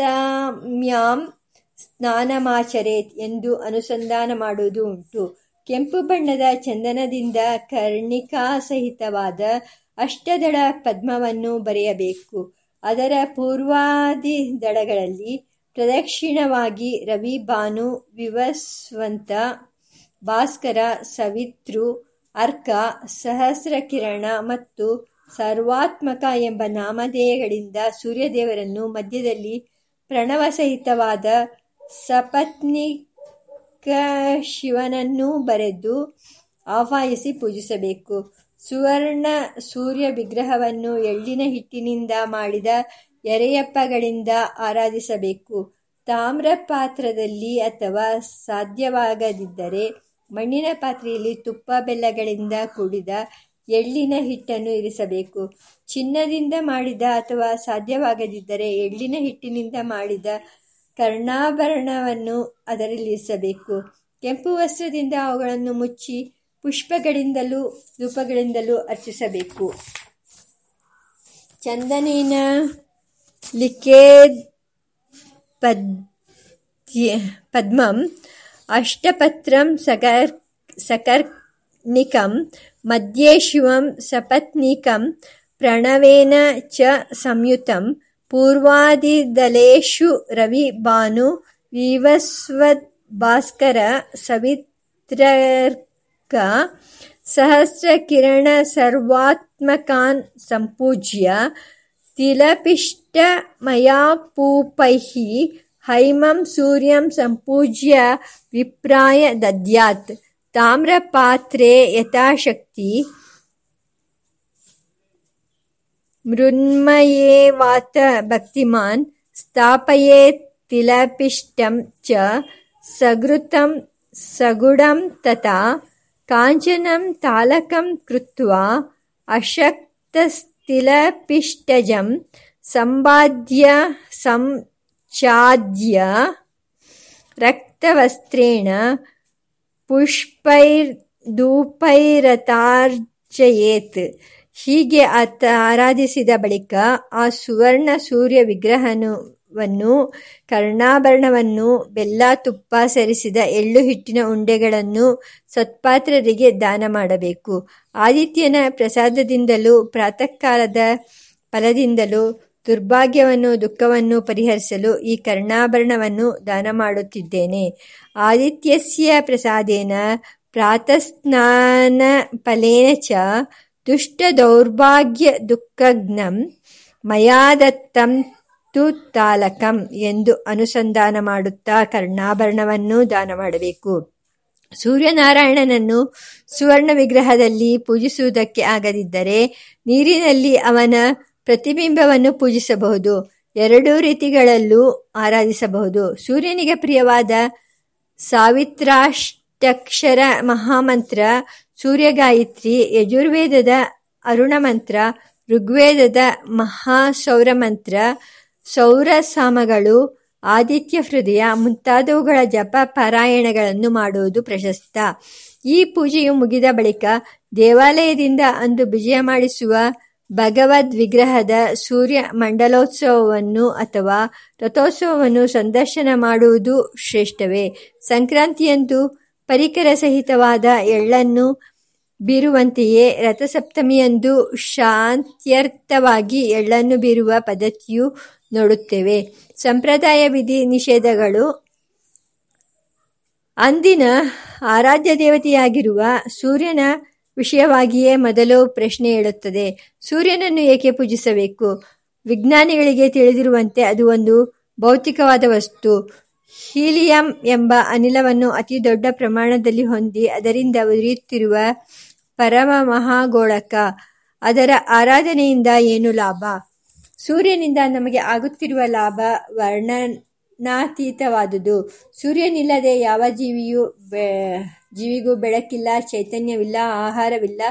ಸಪ್ತಮ್ಯಾಂ ಸ್ನಾನಮಾಚರೇತ್ ಎಂದು ಅನುಸಂಧಾನ ಮಾಡುವುದು ಉಂಟು. ಕೆಂಪು ಬಣ್ಣದ ಚಂದನದಿಂದ ಕರ್ಣಿಕಾ ಸಹಿತವಾದ ಅಷ್ಟದಳ ಪದ್ಮವನ್ನು ಬರೆಯಬೇಕು. ಅದರ ಪೂರ್ವಾದಿ ದಳಗಳಲ್ಲಿ ಪ್ರದಕ್ಷಿಣವಾಗಿ ರವಿ ಭಾನು ವಿವಸ್ವಂತ, ಭಾಸ್ಕರ ಸವಿತೃ ಅರ್ಕ, ಸಹಸ್ರಕಿರಣ ಮತ್ತು ಸರ್ವಾತ್ಮಕ ಎಂಬ ನಾಮಧೇಯಗಳಿಂದ ಸೂರ್ಯದೇವರನ್ನು ಮಧ್ಯದಲ್ಲಿ ಪ್ರಣವಸಹಿತವಾದ ಸಪತ್ನಿಕ ಶಿವನನ್ನು ಬರೆದು ಆಹ್ವಾನಿಸಿ ಪೂಜಿಸಬೇಕು. ಸುವರ್ಣ ಸೂರ್ಯ ವಿಗ್ರಹವನ್ನು ಎಳ್ಳಿನ ಹಿಟ್ಟಿನಿಂದ ಮಾಡಿದ ಎರೆಯಪ್ಪಗಳಿಂದ ಆರಾಧಿಸಬೇಕು. ತಾಮ್ರ ಪಾತ್ರದಲ್ಲಿ ಅಥವಾ ಸಾಧ್ಯವಾಗದಿದ್ದರೆ ಮಣ್ಣಿನ ಪಾತ್ರೆಯಲ್ಲಿ ತುಪ್ಪ ಬೆಲ್ಲಗಳಿಂದ ಕೂಡಿದ ಎಳ್ಳಿನ ಹಿಟ್ಟನ್ನು ಇರಿಸಬೇಕು. ಚಿನ್ನದಿಂದ ಮಾಡಿದ ಅಥವಾ ಸಾಧ್ಯವಾಗದಿದ್ದರೆ ಎಳ್ಳಿನ ಹಿಟ್ಟಿನಿಂದ ಮಾಡಿದ ಕರ್ಣಾಭರಣವನ್ನು ಅದರಲ್ಲಿರಿಸಬೇಕು ಕೆಂಪು ವಸ್ತ್ರದಿಂದ ಅವುಗಳನ್ನು ಮುಚ್ಚಿ ಪುಷ್ಪಗಳಿಂದಲೂ ರೂಪಗಳಿಂದಲೂ ಅರ್ಚಿಸಬೇಕು. ಚಂದನೇನ ಲಿಖೇದ್ ಪದ್ಯ ಪದ್ಮಂ ಅಷ್ಟಪತ್ರಂ ಸಕರ್ ಸಕರ್ಣಿಕಂ ಸಪತ್ನೀಕಂ ಪ್ರಣವೇನ ಚ ಸಂಯುತಂ ಪೂರ್ವಾದಿದಲೇಷು ರವಿ ಭಾನು ವಿವಸ್ವದ್ಭಾಸ್ಕರ ಸವಿತ್ರರ್ಕ ಸಹಸ್ರಕಿರಣ ಸರ್ವಾತ್ಮಕಾನ್ ಸಂಪೂಜ್ಯ ತಿಲಪಿಷ್ಟಮಯಾಪೂಪೈಃ ಹೈಮಂ ಸೂರ್ಯಂ ಸಂಪೂಜ್ಯ ವಿಪ್ರಾಯ ದದ್ಯಾತ್ ತಾಮ್ರಪಾತ್ರೆ ಯಥಾಶಕ್ತಿ ಭಕ್ತಿಮಾನ್ ಸ್ಥಾಪಯೇತ್ ತಿಲಪಿಷ್ಟಂ ಚ ಸಘೃತಂ ಸಗುಡಂ ತಥಾ ಕಾಂಚನಂ ತಾಲಕಂ ಕೃತ್ವಾ ಅಶಕ್ತಸ್ತಿಲಪಿಷ್ಟಜಂ ಸಂಬಾಧ್ಯ ಸಂಚಾದ್ಯ ರಕ್ತವಸ್ತ್ರೇಣ ಪುಷ್ಪೈರ್ಧೂಪೈರತಾರ್ಚಯೇತ್ ಹೀಗೆ ಆತ ಆರಾಧಿಸಿದ ಬಳಿಕ ಆ ಸುವರ್ಣ ಸೂರ್ಯ ವಿಗ್ರಹವನ್ನು ಕರ್ಣಾಭರಣವನ್ನು, ಬೆಲ್ಲ, ತುಪ್ಪ ಸರಿಸಿದ ಎಳ್ಳು ಹಿಟ್ಟಿನ ಉಂಡೆಗಳನ್ನು ಸತ್ಪಾತ್ರರಿಗೆ ದಾನ ಮಾಡಬೇಕು. ಆದಿತ್ಯನ ಪ್ರಸಾದದಿಂದಲೂ, ಪ್ರಾತಃಕಾಲದ ಫಲದಿಂದಲೂ ದುರ್ಭಾಗ್ಯವನ್ನು, ದುಃಖವನ್ನು ಪರಿಹರಿಸಲು ಈ ಕರ್ಣಾಭರಣವನ್ನು ದಾನ ಮಾಡುತ್ತಿದ್ದೇನೆ ಆದಿತ್ಯಸ್ಯ ಪ್ರಸಾದೇನ ಪ್ರಾತಸ್ನಾನ ಫಲೇನ ಚ ದುಷ್ಟ ದೌರ್ಭಾಗ್ಯ ದುಃಖಜ್ಞಂ ಮಯಾದತ್ತಂ ತು ತಾಲಕಂ ಎಂದು ಅನುಸಂಧಾನ ಮಾಡುತ್ತಾ ಕರ್ಣಾಭರಣವನ್ನು ದಾನ ಮಾಡಬೇಕು ಸೂರ್ಯನಾರಾಯಣನನ್ನು ಸುವರ್ಣ ವಿಗ್ರಹದಲ್ಲಿ ಪೂಜಿಸುವುದಕ್ಕೆ ಆಗದಿದ್ದರೆ ನೀರಿನಲ್ಲಿ ಅವನ ಪ್ರತಿಬಿಂಬವನ್ನು ಪೂಜಿಸಬಹುದು. ಎರಡೂ ರೀತಿಗಳಲ್ಲೂ ಆರಾಧಿಸಬಹುದು. ಸೂರ್ಯನಿಗೆ ಪ್ರಿಯವಾದ ಸಾವಿತ್ರಾಷ್ಟಕ್ಷರ ಮಹಾಮಂತ್ರ, ಸೂರ್ಯಗಾಯತ್ರಿ, ಯಜುರ್ವೇದದ ಅರುಣಮಂತ್ರ, ಋಗ್ವೇದದ ಮಹಾಸೌರಮಂತ್ರ, ಸೌರಸಾಮಗಳು, ಆದಿತ್ಯ ಹೃದಯ ಮುಂತಾದವುಗಳ ಜಪ ಪಾರಾಯಣಗಳನ್ನು ಮಾಡುವುದು ಪ್ರಶಸ್ತ. ಈ ಪೂಜೆಯು ಮುಗಿದ ಬಳಿಕ ದೇವಾಲಯದಿಂದ ಅಂದು ವಿಜಯ ಮಾಡಿಸುವ ಭಗವದ್ ವಿಗ್ರಹದ ಸೂರ್ಯ ಮಂಡಲೋತ್ಸವವನ್ನು ಅಥವಾ ರಥೋತ್ಸವವನ್ನು ಸಂದರ್ಶನ ಮಾಡುವುದು ಶ್ರೇಷ್ಠವೇ. ಸಂಕ್ರಾಂತಿಯಂದು ಪರಿಕರ ಸಹಿತವಾದ ಎಳ್ಳನ್ನು ಬೀರುವಂತೆಯೇ ರಥಸಪ್ತಮಿಯಂದು ಶಾಂತ್ಯರ್ಥವಾಗಿ ಎಳ್ಳನ್ನು ಬೀರುವ ಪದ್ಧತಿಯು ನೋಡುತ್ತೇವೆ. ಸಂಪ್ರದಾಯ ವಿಧಿ ನಿಷೇಧಗಳು. ಅಂದಿನ ಆರಾಧ್ಯ ದೇವತೆಯಾಗಿರುವ ಸೂರ್ಯನ ವಿಷಯವಾಗಿಯೇ ಮೊದಲು ಪ್ರಶ್ನೆ ಹೇಳುತ್ತದೆ ಸೂರ್ಯನನ್ನು ಏಕೆ ಪೂಜಿಸಬೇಕು? ವಿಜ್ಞಾನಿಗಳಿಗೆ ತಿಳಿದಿರುವಂತೆ ಅದು ಒಂದು ಭೌತಿಕವಾದ ವಸ್ತು. ಹೀಲಿಯಂ ಎಂಬ ಅನಿಲವನ್ನು ಅತಿ ದೊಡ್ಡ ಪ್ರಮಾಣದಲ್ಲಿ ಹೊಂದಿ ಅದರಿಂದ ಉರಿಯುತ್ತಿರುವ ಪರಮ ಮಹಾಗೋಳಕ. ಅದರ ಆರಾಧನೆಯಿಂದ ಏನು ಲಾಭ? ಸೂರ್ಯನಿಂದ ನಮಗೆ ಆಗುತ್ತಿರುವ ಲಾಭ ವರ್ಣನಾತೀತವಾದುದು ಸೂರ್ಯನಿಲ್ಲದೆ ಯಾವ ಜೀವಿಯೂ ಜೀವಿಗೂ ಬೆಳಕಿಲ್ಲ, ಚೈತನ್ಯವಿಲ್ಲ, ಆಹಾರವಿಲ್ಲ.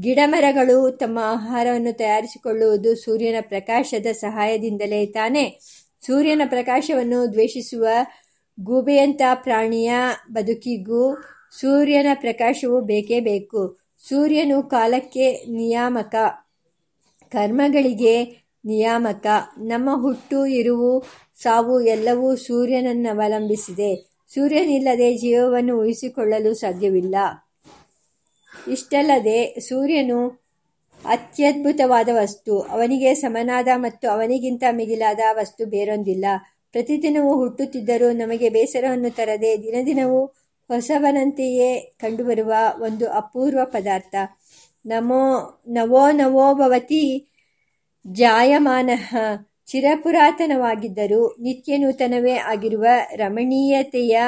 ಗಿಡಮರಗಳು ತಮ್ಮ ಆಹಾರವನ್ನು ತಯಾರಿಸಿಕೊಳ್ಳುವುದು ಸೂರ್ಯನ ಪ್ರಕಾಶದ ಸಹಾಯದಿಂದಲೇ ತಾನೆ. ಸೂರ್ಯನ ಪ್ರಕಾಶವನ್ನು ದ್ವೇಷಿಸುವ ಗೂಬೆಯಂಥ ಪ್ರಾಣಿಯ ಬದುಕಿಗೂ ಸೂರ್ಯನ ಪ್ರಕಾಶವು ಬೇಕೇ ಬೇಕು. ಸೂರ್ಯನು ಕಾಲಕ್ಕೆ ನಿಯಾಮಕ, ಕರ್ಮಗಳಿಗೆ ನಿಯಾಮಕ. ನಮ್ಮ ಹುಟ್ಟು, ಇರುವು ಸಾವು ಎಲ್ಲವೂ ಸೂರ್ಯನನ್ನವಲಂಬಿಸಿದೆ ಸೂರ್ಯನಿಲ್ಲದೆ ಜೀವವನ್ನು ಉಳಿಸಿಕೊಳ್ಳಲು ಸಾಧ್ಯವಿಲ್ಲ. ಇಷ್ಟಲ್ಲದೆ ಸೂರ್ಯನು ಅತ್ಯದ್ಭುತವಾದ ವಸ್ತು. ಅವನಿಗೆ ಸಮನಾದ ಮತ್ತು ಅವನಿಗಿಂತ ಮಿಗಿಲಾದ ವಸ್ತು ಬೇರೊಂದಿಲ್ಲ. ಪ್ರತಿದಿನವೂ ಹುಟ್ಟುತ್ತಿದ್ದರೂ ನಮಗೆ ಬೇಸರವನ್ನು ತರದೆ ದಿನದಿನವೂ ಹೊಸವನಂತೆಯೇ ಕಂಡುಬರುವ ಒಂದು ಅಪೂರ್ವ ಪದಾರ್ಥ. ನಮೋ, ನವೋ ನವೋಭವತಿ ಜಾಯಮಾನಃ. ಚಿರಪುರಾತನವಾಗಿದ್ದರೂ ನಿತ್ಯ ನೂತನವೇ ಆಗಿರುವ ರಮಣೀಯತೆಯ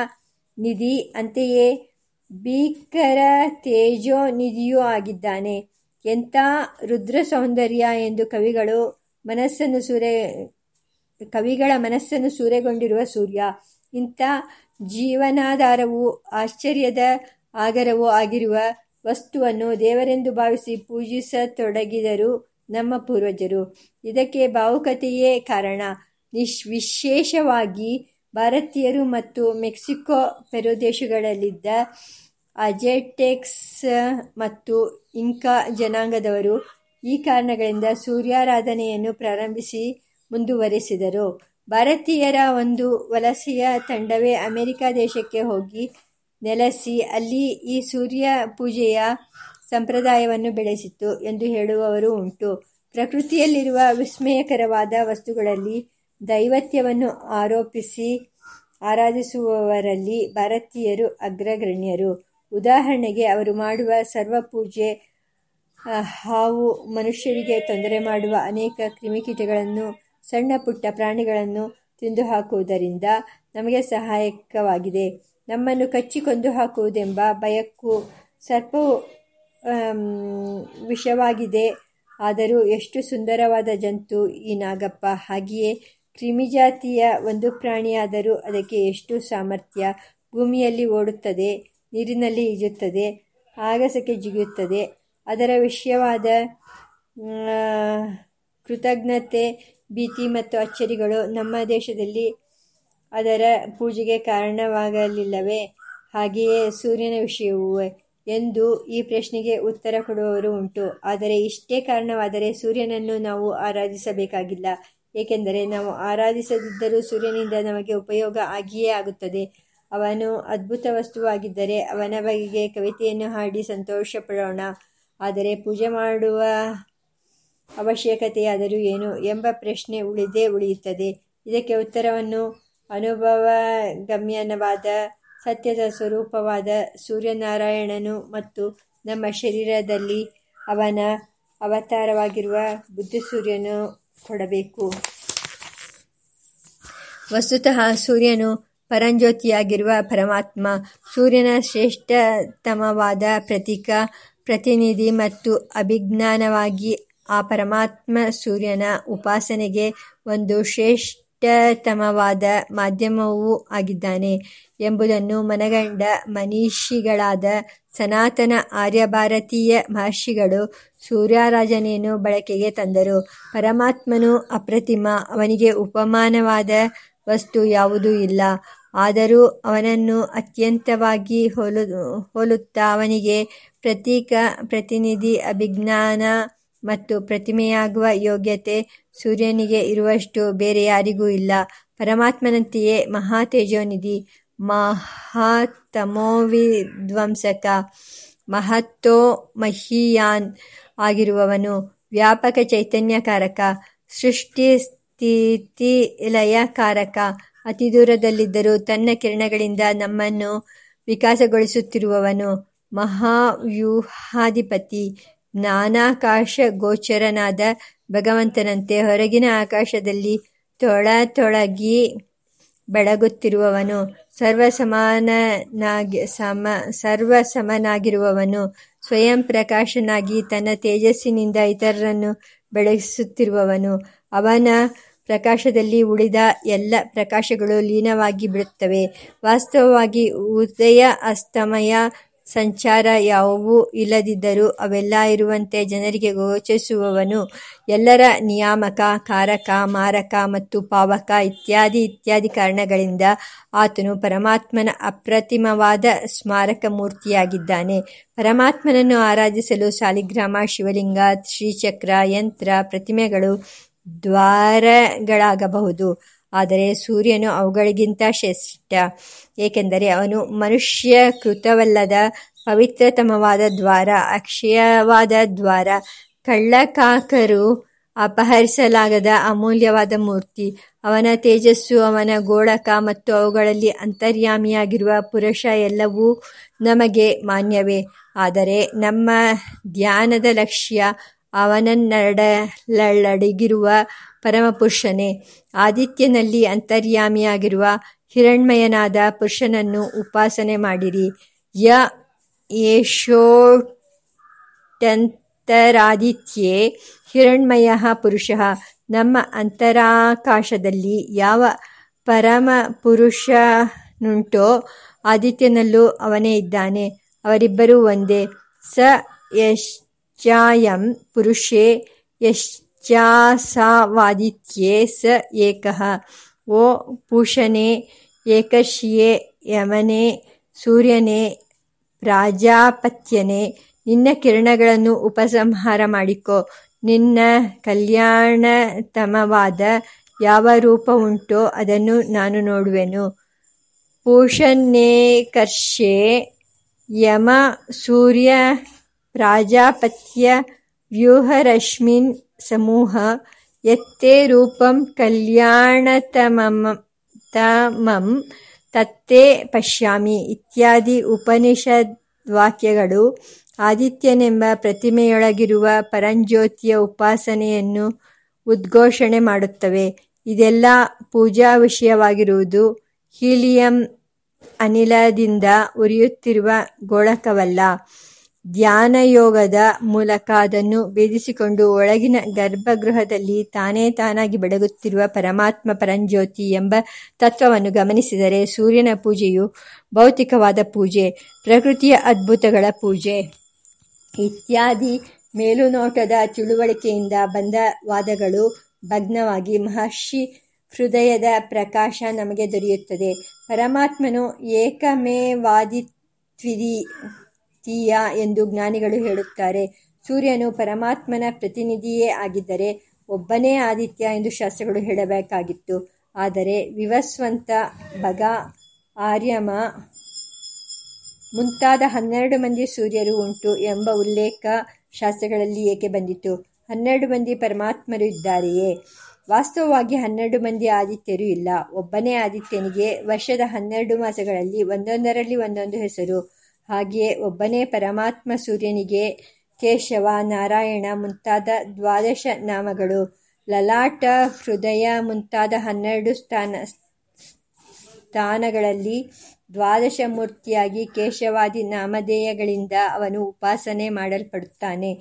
ನಿಧಿ ಅಂತೆಯೇ ಭೀಕರ ತೇಜೋ ನಿಧಿಯೂ ಆಗಿದ್ದಾನೆ. ಎಂಥ ರುದ್ರ ಸೌಂದರ್ಯ ಎಂದು ಕವಿಗಳು ಮನಸ್ಸನ್ನು ಸೂರೆ, ಕವಿಗಳ ಮನಸ್ಸನ್ನು ಸೂರೆಗೊಂಡಿರುವ ಸೂರ್ಯ. ಇಂಥ ಜೀವನಾಧಾರವು ಆಶ್ಚರ್ಯದ ಆಗರವೂ ಆಗಿರುವ ವಸ್ತುವನ್ನು ದೇವರೆಂದು ಭಾವಿಸಿ ಪೂಜಿಸತೊಡಗಿದರು ನಮ್ಮ ಪೂರ್ವಜರು. ಇದಕ್ಕೆ ಭಾವುಕತೆಯೇ ಕಾರಣ. ನಿಶ್ ವಿಶೇಷವಾಗಿ ಭಾರತೀಯರು ಮತ್ತು ಮೆಕ್ಸಿಕೋ ಪೆರು ದೇಶಗಳಲ್ಲಿದ್ದ ಅಜೆಟೆಕ್ಸ್ ಮತ್ತು ಇಂಕಾ ಜನಾಂಗದವರು ಈ ಕಾರಣಗಳಿಂದ ಸೂರ್ಯಾರಾಧನೆಯನ್ನು ಪ್ರಾರಂಭಿಸಿ ಮುಂದುವರೆಸಿದರು. ಭಾರತೀಯರ ಒಂದು ವಲಸೆಯ ತಂಡವೇ ಅಮೆರಿಕ ದೇಶಕ್ಕೆ ಹೋಗಿ ನೆಲೆಸಿ, ಅಲ್ಲಿ ಈ ಸೂರ್ಯ ಪೂಜೆಯ ಸಂಪ್ರದಾಯವನ್ನು ಬೆಳೆಸಿತ್ತು ಎಂದು ಹೇಳುವವರು ಉಂಟು. ಪ್ರಕೃತಿಯಲ್ಲಿರುವ ವಿಸ್ಮಯಕರವಾದ ವಸ್ತುಗಳಲ್ಲಿ ದೈವತ್ಯವನ್ನು ಆರೋಪಿಸಿ ಆರಾಧಿಸುವವರಲ್ಲಿ ಭಾರತೀಯರು ಅಗ್ರಗಣ್ಯರು. ಉದಾಹರಣೆಗೆ, ಅವರು ಮಾಡುವ ಸರ್ವಪೂಜೆ ಹಾವು ಮನುಷ್ಯರಿಗೆ ತೊಂದರೆ ಮಾಡುವ ಅನೇಕ ಕ್ರಿಮಿಕೀಟಗಳನ್ನು, ಸಣ್ಣ ಪುಟ್ಟ ಪ್ರಾಣಿಗಳನ್ನು ತಿಂದು ಹಾಕುವುದರಿಂದ ನಮಗೆ ಸಹಾಯಕವಾಗಿದೆ. ನಮ್ಮನ್ನು ಕಚ್ಚಿ ಕೊಂದು ಹಾಕುವುದೆಂಬ ಭಯಕ್ಕೂ ಸರ್ಪವು ವಿಷವಾಗಿದೆ. ಆದರೂ ಎಷ್ಟು ಸುಂದರವಾದ ಜಂತು ಈ ನಾಗಪ್ಪ. ಹಾಗೆಯೇ ಕ್ರಿಮಿಜಾತಿಯ ಒಂದು ಪ್ರಾಣಿಯಾದರೂ ಅದಕ್ಕೆ ಎಷ್ಟು ಸಾಮರ್ಥ್ಯ. ಭೂಮಿಯಲ್ಲಿ ಓಡುತ್ತದೆ, ನೀರಿನಲ್ಲಿ ಈಜುತ್ತದೆ, ಆಗಸಕ್ಕೆ ಜಿಗಿಯುತ್ತದೆ. ಅದರ ವಿಷಯವಾದ ಕೃತಜ್ಞತೆ, ಭೀತಿ ಮತ್ತು ಅಚ್ಚರಿಗಳು ನಮ್ಮ ದೇಶದಲ್ಲಿ ಅದರ ಪೂಜೆಗೆ ಕಾರಣವಾಗಲಿಲ್ಲವೇ? ಹಾಗೆಯೇ ಸೂರ್ಯನ ವಿಷಯವೂ. ಎಂದು ಈ ಪ್ರಶ್ನೆಗೆ ಉತ್ತರ ಕೊಡುವವರು ಉಂಟು. ಆದರೆ ಇಷ್ಟೇ ಕಾರಣವಾದರೆ ಸೂರ್ಯನನ್ನು ನಾವು ಆರಾಧಿಸಬೇಕಾಗಿಲ್ಲ. ಏಕೆಂದರೆ ನಾವು ಆರಾಧಿಸದಿದ್ದರೂ ಸೂರ್ಯನಿಂದ ನಮಗೆ ಉಪಯೋಗ ಆಗಿಯೇ ಆಗುತ್ತದೆ. ಅವನು ಅದ್ಭುತ ವಸ್ತುವಾಗಿದ್ದರೆ ಅವನ ಬಗೆಗೆ ಕವಿತೆಯನ್ನು ಹಾಡಿ ಸಂತೋಷಪಡೋಣ. ಆದರೆ ಪೂಜೆ ಮಾಡುವ ಅವಶ್ಯಕತೆಯಾದರೂ ಏನು ಎಂಬ ಪ್ರಶ್ನೆ ಉಳಿದೇ ಉಳಿಯುತ್ತದೆ. ಇದಕ್ಕೆ ಉತ್ತರವನ್ನು ಅನುಭವಗಮ್ಯವಾದ ಸತ್ಯದ ಸ್ವರೂಪವಾದ ಸೂರ್ಯನಾರಾಯಣನು ಮತ್ತು ನಮ್ಮ ಶರೀರದಲ್ಲಿ ಅವನ ಅವತಾರವಾಗಿರುವ ಬುದ್ಧಸೂರ್ಯನು ಕೊಡಬೇಕು. ವಸ್ತುತಃ ಸೂರ್ಯನು ಪರಂಜ್ಯೋತಿಯಾಗಿರುವ ಪರಮಾತ್ಮ, ಸೂರ್ಯನ ಶ್ರೇಷ್ಠತಮವಾದ ಪ್ರತೀಕ, ಪ್ರತಿನಿಧಿ ಮತ್ತು ಅಭಿಜ್ಞಾನವಾಗಿ ಆ ಪರಮಾತ್ಮ ಸೂರ್ಯನ ಉಪಾಸನೆಗೆ ಒಂದು ಶ್ರೇಷ್ಠತಮವಾದ ಮಾಧ್ಯಮವೂ ಆಗಿದ್ದಾನೆ ಎಂಬುದನ್ನು ಮನಗಂಡ ಮನೀಷಿಗಳಾದ ಸನಾತನ ಆರ್ಯಭಾರತೀಯ ಮಹರ್ಷಿಗಳು ಸೂರ್ಯರಾಜನೆಯನ್ನು ಬಳಕೆಗೆ ತಂದರು. ಪರಮಾತ್ಮನು ಅಪ್ರತಿಮ, ಅವನಿಗೆ ಉಪಮಾನವಾದ ವಸ್ತು ಯಾವುದೂ ಇಲ್ಲ. ಆದರೂ ಅವನನ್ನು ಅತ್ಯಂತವಾಗಿ ಹೋಲು, ಹೋಲುತ್ತಾ ಅವನಿಗೆ ಪ್ರತೀಕ ಪ್ರತಿನಿಧಿ ಅಭಿಜ್ಞಾನ ಮತ್ತು ಪ್ರತಿಮೆಯಾಗುವ ಯೋಗ್ಯತೆ ಸೂರ್ಯನಿಗೆ ಇರುವಷ್ಟು ಬೇರೆ ಯಾರಿಗೂ ಇಲ್ಲ. ಪರಮಾತ್ಮನಂತೆಯೇ ಮಹಾ ತೇಜೋನಿಧಿ ಮಹಾತಮೋವಿಧ್ವಂಸಕ ಮಹತ್ತೋ ಮಹಿಯಾನ್ ಆಗಿರುವವನು, ವ್ಯಾಪಕ ಚೈತನ್ಯಕಾರಕ, ಸೃಷ್ಟಿ ಸ್ಥಿತಿ ಲಯಕಾರಕ ಅತಿ ದೂರದಲ್ಲಿದ್ದರೂ ತನ್ನ ಕಿರಣಗಳಿಂದ ನಮ್ಮನ್ನು ವಿಕಾಸಗೊಳಿಸುತ್ತಿರುವವನು ಮಹಾವ್ಯೂಹಾಧಿಪತಿ ಜ್ಞಾನಾಕಾಶ ಗೋಚರನಾದ ಭಗವಂತನಂತೆ ಹೊರಗಿನ ಆಕಾಶದಲ್ಲಿ ತೊಳತೊಳಗಿ ಬೆಳಗುತ್ತಿರುವವನು, ಸರ್ವಸಮಾನನಾಗಿ ಸಮ, ಸರ್ವಸಮನಾಗಿರುವವನು, ಸ್ವಯಂ ಪ್ರಕಾಶನಾಗಿ ತನ್ನ ತೇಜಸ್ಸಿನಿಂದ ಇತರರನ್ನು ಬೆಳಗಿಸುತ್ತಿರುವವನು. ಅವನ ಪ್ರಕಾಶದಲ್ಲಿ ಉಳಿದ ಎಲ್ಲ ಪ್ರಕಾಶಗಳು ಲೀನವಾಗಿ ಬಿಡುತ್ತವೆ ವಾಸ್ತವವಾಗಿ ಉದಯ, ಅಸ್ತಮಯ ಸಂಚಾರ ಯಾವುವೂ ಇಲ್ಲದಿದ್ದರೂ ಅವೆಲ್ಲ ಇರುವಂತೆ ಜನರಿಗೆ ಗೋಚರಿಸುವವನು ಎಲ್ಲರ ನಿಯಾಮಕ, ಕಾರಕ, ಮಾರಕ ಮತ್ತು ಪಾವಕ ಇತ್ಯಾದಿ ಇತ್ಯಾದಿ ಕಾರಣಗಳಿಂದ ಆತನು ಪರಮಾತ್ಮನ ಅಪ್ರತಿಮವಾದ ಸ್ಮಾರಕ ಮೂರ್ತಿಯಾಗಿದ್ದಾನೆ. ಪರಮಾತ್ಮನನ್ನು ಆರಾಧಿಸಲು ಶಾಲಿಗ್ರಾಮ, ಶಿವಲಿಂಗ ಶ್ರೀಚಕ್ರ ಯಂತ್ರ, ಪ್ರತಿಮೆಗಳು ದ್ವಾರಗಳಾಗಬಹುದು. ಆದರೆ ಸೂರ್ಯನು ಅವುಗಳಿಗಿಂತ ಶ್ರೇಷ್ಠ, ಏಕೆಂದರೆ ಅವನು ಮನುಷ್ಯ ಕೃತವಲ್ಲದ ಪವಿತ್ರತಮವಾದ ದ್ವಾರ, ಅಕ್ಷಯವಾದ ದ್ವಾರ, ಕಳ್ಳಕಾಕರು ಅಪಹರಿಸಲಾಗದ ಅಮೂಲ್ಯವಾದ ಮೂರ್ತಿ, ಅವನ ತೇಜಸ್ಸು, ಅವನ ಗೋಳಕ ಮತ್ತು ಅವುಗಳಲ್ಲಿ ಅಂತರ್ಯಾಮಿಯಾಗಿರುವ ಪುರುಷ ಎಲ್ಲವೂ ನಮಗೆ ಮಾನ್ಯವೇ. ಆದರೆ ನಮ್ಮ ಧ್ಯಾನದ ಲಕ್ಷ್ಯ ಅವನನ್ನಡಲಡಗಿರುವ ಪರಮಪುರುಷನೇ. ಆದಿತ್ಯನಲ್ಲಿ ಅಂತರ್ಯಾಮಿಯಾಗಿರುವ ಹಿರಣ್ಮಯನಾದ ಪುರುಷನನ್ನು ಉಪಾಸನೆ ಮಾಡಿರಿ. ಯ ಏಷೋಟಂತರಾದಿತ್ಯೇ ಹಿರಣ್ಮಯ ಪುರುಷ. ನಮ್ಮ ಅಂತರಾಕಾಶದಲ್ಲಿ ಯಾವ ಪರಮಪುರುಷನುಂಟೋ ಆದಿತ್ಯನಲ್ಲೂ ಅವನೇ ಇದ್ದಾನೆ. ಅವರಿಬ್ಬರೂ ಒಂದೇ. ಸ ಯಶ್ಚಾಯಂ ಪುರುಷೇ ಯಶ್ಚಾಸಾವಾದಿತ್ಯೇ ಸ ಏಕಃ. ಓ ಪೂಷಣೆ ಏಕಶಿಯೇ ಯಮನೇ, ಸೂರ್ಯನೇ, ಪ್ರಾಜಾಪತ್ಯನೇ, ನಿನ್ನ ಕಿರಣಗಳನ್ನು ಉಪಸಂಹಾರ ಮಾಡಿಕೊ. ನಿನ್ನ ಕಲ್ಯಾಣತಮವಾದ ಯಾವ ರೂಪ ಉಂಟೋ ಅದನ್ನು ನಾನು ನೋಡುವೆನು. ಪೂಷಣೇಕರ್ಷೆ ಯಮ, ಸೂರ್ಯ ಪ್ರಾಜಾಪತ್ಯ ವ್ಯೂಹರಶ್ಮಿನ್ ಸಮೂಹ ಯತ್ತೇ ರೂಪಂ ಕಲ್ಯಾಣತಮಂ ತತ್ತೇ ಪಶ್ಯಾಮಿ ಇತ್ಯಾದಿ ಉಪನಿಷದ್ವಾಕ್ಯಗಳು ಆದಿತ್ಯನೆಂಬ ಪ್ರತಿಮೆಯೊಳಗಿರುವ ಪರಂಜ್ಯೋತಿಯ ಉಪಾಸನೆಯನ್ನು ಉದ್ಘೋಷಣೆ ಮಾಡುತ್ತವೆ. ಇದೆಲ್ಲ ಪೂಜಾ ವಿಷಯವಾಗಿರುವುದು ಹೀಲಿಯಂ ಅನಿಲದಿಂದ ಉರಿಯುತ್ತಿರುವ ಗೋಳಕವಲ್ಲ. ಧ್ಯಾನಯೋಗದ ಮೂಲಕ ಅದನ್ನು ಭೇದಿಸಿಕೊಂಡು ಒಳಗಿನ ಗರ್ಭಗೃಹದಲ್ಲಿ ತಾನೇ ತಾನಾಗಿ ಬೆಳಗುತ್ತಿರುವ ಪರಮಾತ್ಮ ಪರಂಜ್ಯೋತಿ ಎಂಬ ತತ್ವವನ್ನು ಗಮನಿಸಿದರೆ ಸೂರ್ಯನ ಪೂಜೆಯು ಭೌತಿಕವಾದ ಪೂಜೆ, ಪ್ರಕೃತಿಯ ಅದ್ಭುತಗಳ ಪೂಜೆ. ಇತ್ಯಾದಿ ಮೇಲುನೋಟದ ತಿಳುವಳಿಕೆಯಿಂದ ಬಂದ ವಾದಗಳು ಭಗ್ನವಾಗಿ ಮಹರ್ಷಿ ಹೃದಯದ ಪ್ರಕಾಶ ನಮಗೆ ದೊರೆಯುತ್ತದೆ. ಪರಮಾತ್ಮನು ಏಕಮೇವಾದ್ವಿತೀಯ ಎಂದು ಜ್ಞಾನಿಗಳು ಹೇಳುತ್ತಾರೆ. ಸೂರ್ಯನು ಪರಮಾತ್ಮನ ಪ್ರತಿನಿಧಿಯೇ ಆಗಿದ್ದರೆ ಒಬ್ಬನೇ ಆದಿತ್ಯ ಎಂದು ಶಾಸ್ತ್ರಗಳು ಹೇಳಬೇಕಾಗಿತ್ತು. ಆದರೆ ವಿವಸ್ವಂತ ಭಗ ಆರ್ಯಮ ಮುಂತಾದ ಹನ್ನೆರಡು ಮಂದಿ ಸೂರ್ಯರು ಉಂಟು ಎಂಬ ಉಲ್ಲೇಖ ಶಾಸ್ತ್ರಗಳಲ್ಲಿ ಏಕೆ ಬಂದಿತು? ಹನ್ನೆರಡು ಮಂದಿ ಪರಮಾತ್ಮರು ಇದ್ದಾರೆಯೇ? ವಾಸ್ತವವಾಗಿ ಹನ್ನೆರಡು ಮಂದಿ ಆದಿತ್ಯರು ಇಲ್ಲ. ಒಬ್ಬನೇ ಆದಿತ್ಯನಿಗೆ ವರ್ಷದ ಹನ್ನೆರಡು ಮಾಸಗಳಲ್ಲಿ ಒಂದೊಂದರಲ್ಲಿ ಒಂದೊಂದು ಹೆಸರು. ಹಾಗೆಯೇ ಒಬ್ಬನೇ ಪರಮಾತ್ಮ ಸೂರ್ಯನಿಗೆ ಕೇಶವ, ನಾರಾಯಣ ಮುಂತಾದ ದ್ವಾದಶ ನಾಮಗಳು. ಲಲಾಟ ಹೃದಯ ಮುಂತಾದ ಹನ್ನೆರಡು ಸ್ಥಾನ ಸ್ಥಾನಗಳಲ್ಲಿ ದ್ವಾದಶ ಮೂರ್ತಿಯಾಗಿ ಕೇಶವಾದಿ ನಾಮಧೇಯಗಳಿಂದ ಅವನು ಉಪಾಸನೆ ಮಾಡಲ್ಪಡುತ್ತಾನೆ.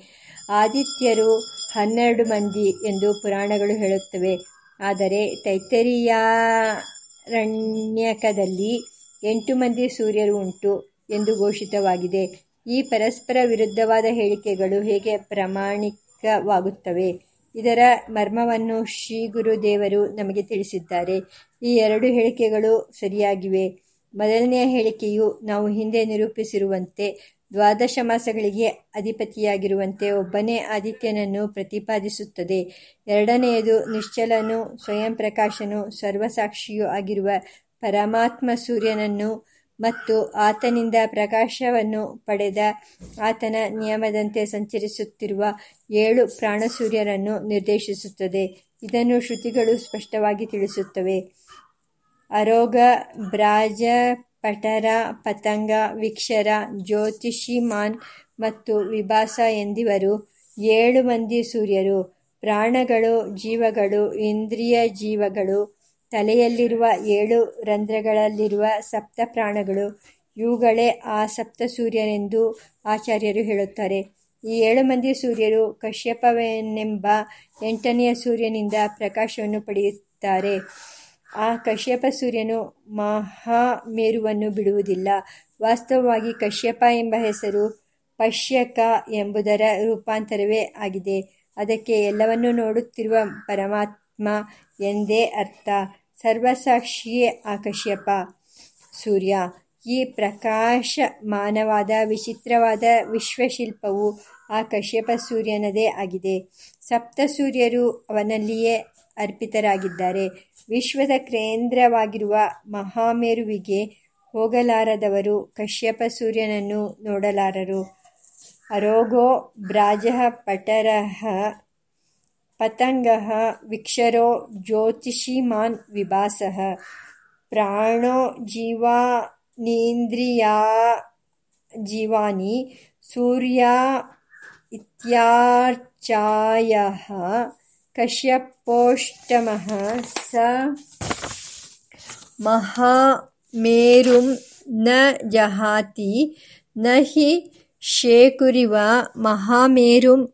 ಆದಿತ್ಯರು ಹನ್ನೆರಡು ಮಂದಿ ಎಂದು ಪುರಾಣಗಳು ಹೇಳುತ್ತವೆ. ಆದರೆ ತೈತರಿಯಾರಣ್ಯಕದಲ್ಲಿ ಎಂಟು ಮಂದಿ ಸೂರ್ಯರು ಉಂಟು. ಎಂದು ಘೋಷಿತವಾಗಿದೆ. ಈ ಪರಸ್ಪರ ವಿರುದ್ಧವಾದ ಹೇಳಿಕೆಗಳು ಹೇಗೆ ಪ್ರಾಮಾಣಿಕವಾಗುತ್ತವೆ? ಇದರ ಮರ್ಮವನ್ನು ಶ್ರೀ ಗುರುದೇವರು ನಮಗೆ ತಿಳಿಸಿದ್ದಾರೆ. ಈ ಎರಡು ಹೇಳಿಕೆಗಳು ಸರಿಯಾಗಿವೆ. ಮೊದಲನೆಯ ಹೇಳಿಕೆಯು ನಾವು ಹಿಂದೆ ನಿರೂಪಿಸಿರುವಂತೆ, ದ್ವಾದಶ ಮಾಸಗಳಿಗೆ ಅಧಿಪತಿಯಾಗಿರುವಂತೆ ಒಬ್ಬನೇ ಆದಿತ್ಯನನ್ನು ಪ್ರತಿಪಾದಿಸುತ್ತದೆ. ಎರಡನೆಯದು ನಿಶ್ಚಲನು ಸ್ವಯಂ ಪ್ರಕಾಶನು ಸರ್ವಸಾಕ್ಷಿಯೂ ಆಗಿರುವ ಪರಮಾತ್ಮ ಸೂರ್ಯನನ್ನು ಮತ್ತು ಆತನಿಂದ ಪ್ರಕಾಶವನ್ನು ಪಡೆದ ಆತನ ನಿಯಮದಂತೆ ಸಂಚರಿಸುತ್ತಿರುವ ಏಳು ಪ್ರಾಣಸೂರ್ಯರನ್ನು ನಿರ್ದೇಶಿಸುತ್ತದೆ. ಇದನ್ನು ಶ್ರುತಿಗಳು ಸ್ಪಷ್ಟವಾಗಿ ತಿಳಿಸುತ್ತವೆ. ಅರೋಗ, ಬ್ರಾಜ, ಪಟರ, ಪತಂಗ, ವಿಕ್ಷರ ಜ್ಯೋತಿಷಿಮಾನ್ ಮತ್ತು ವಿಭಾಸ ಎಂದಿವರು ಏಳು ಮಂದಿ ಸೂರ್ಯರು. ಪ್ರಾಣಗಳು, ಜೀವಗಳು, ಇಂದ್ರಿಯ ಜೀವಗಳು ತಲೆಯಲ್ಲಿರುವ ಏಳು ರಂಧ್ರಗಳಲ್ಲಿರುವ ಸಪ್ತ ಪ್ರಾಣಗಳು, ಇವುಗಳೇ ಆ ಸಪ್ತ ಸೂರ್ಯನೆಂದು ಆಚಾರ್ಯರು ಹೇಳುತ್ತಾರೆ. ಈ ಏಳು ಮಂದಿ ಸೂರ್ಯರು ಕಶ್ಯಪವೆನೆಂಬ ಎಂಟನೆಯ ಸೂರ್ಯನಿಂದ ಪ್ರಕಾಶವನ್ನು ಪಡೆಯುತ್ತಾರೆ. ಆ ಕಶ್ಯಪ ಸೂರ್ಯನು ಮಹಾಮೇರುವನ್ನು ಬಿಡುವುದಿಲ್ಲ. ವಾಸ್ತವವಾಗಿ ಕಶ್ಯಪ ಎಂಬ ಹೆಸರು ಪಶ್ಯಕ ಎಂಬುದರ ರೂಪಾಂತರವೇ ಆಗಿದೆ. ಅದಕ್ಕೆ ಎಲ್ಲವನ್ನೂ ನೋಡುತ್ತಿರುವ ಪರಮಾತ್ಮ ಎಂದೇ ಅರ್ಥ. ಸರ್ವಸಾಕ್ಷಿಯೇ ಆ ಕಶ್ಯಪ ಸೂರ್ಯ, ಈ ಪ್ರಕಾಶಮಾನವಾದ, ವಿಚಿತ್ರವಾದ ವಿಶ್ವಶಿಲ್ಪವು ಆ ಕಶ್ಯಪ ಸೂರ್ಯನದೇ ಆಗಿದೆ. ಸಪ್ತ ಸೂರ್ಯರು ಅವನಲ್ಲಿಯೇ ಅರ್ಪಿತರಾಗಿದ್ದಾರೆ. ವಿಶ್ವದ ಕೇಂದ್ರವಾಗಿರುವ ಮಹಾಮೇರುವಿಗೆ ಹೋಗಲಾರದವರು ಕಶ್ಯಪ ಸೂರ್ಯನನ್ನು ನೋಡಲಾರರು. ಅರೋಗೋ ಬ್ರಾಜಃ ಪಟರಃ ಪತಂಗಃ ವಿಕ್ಷರೋ ಜ್ಯೋತಿಷಿಮಾನ್ ವಿಭಾಸಃ ಪ್ರಾಣೋ ಜೀವಾನೀಂದ್ರಿಯಾ ಜೀವಾನಿ ಸೂರ್ಯ ಇತ್ಯಾರ್ಚಾಯಃ ಕಶ್ಯಪೋಷ್ಟಮಃ ಸ ಮಹಾಮೇರುಂ ನ ಜಹಾತಿ ನ ಹಿ ಶೇಖುರಿವ ಮಹಾಮೇರುಂ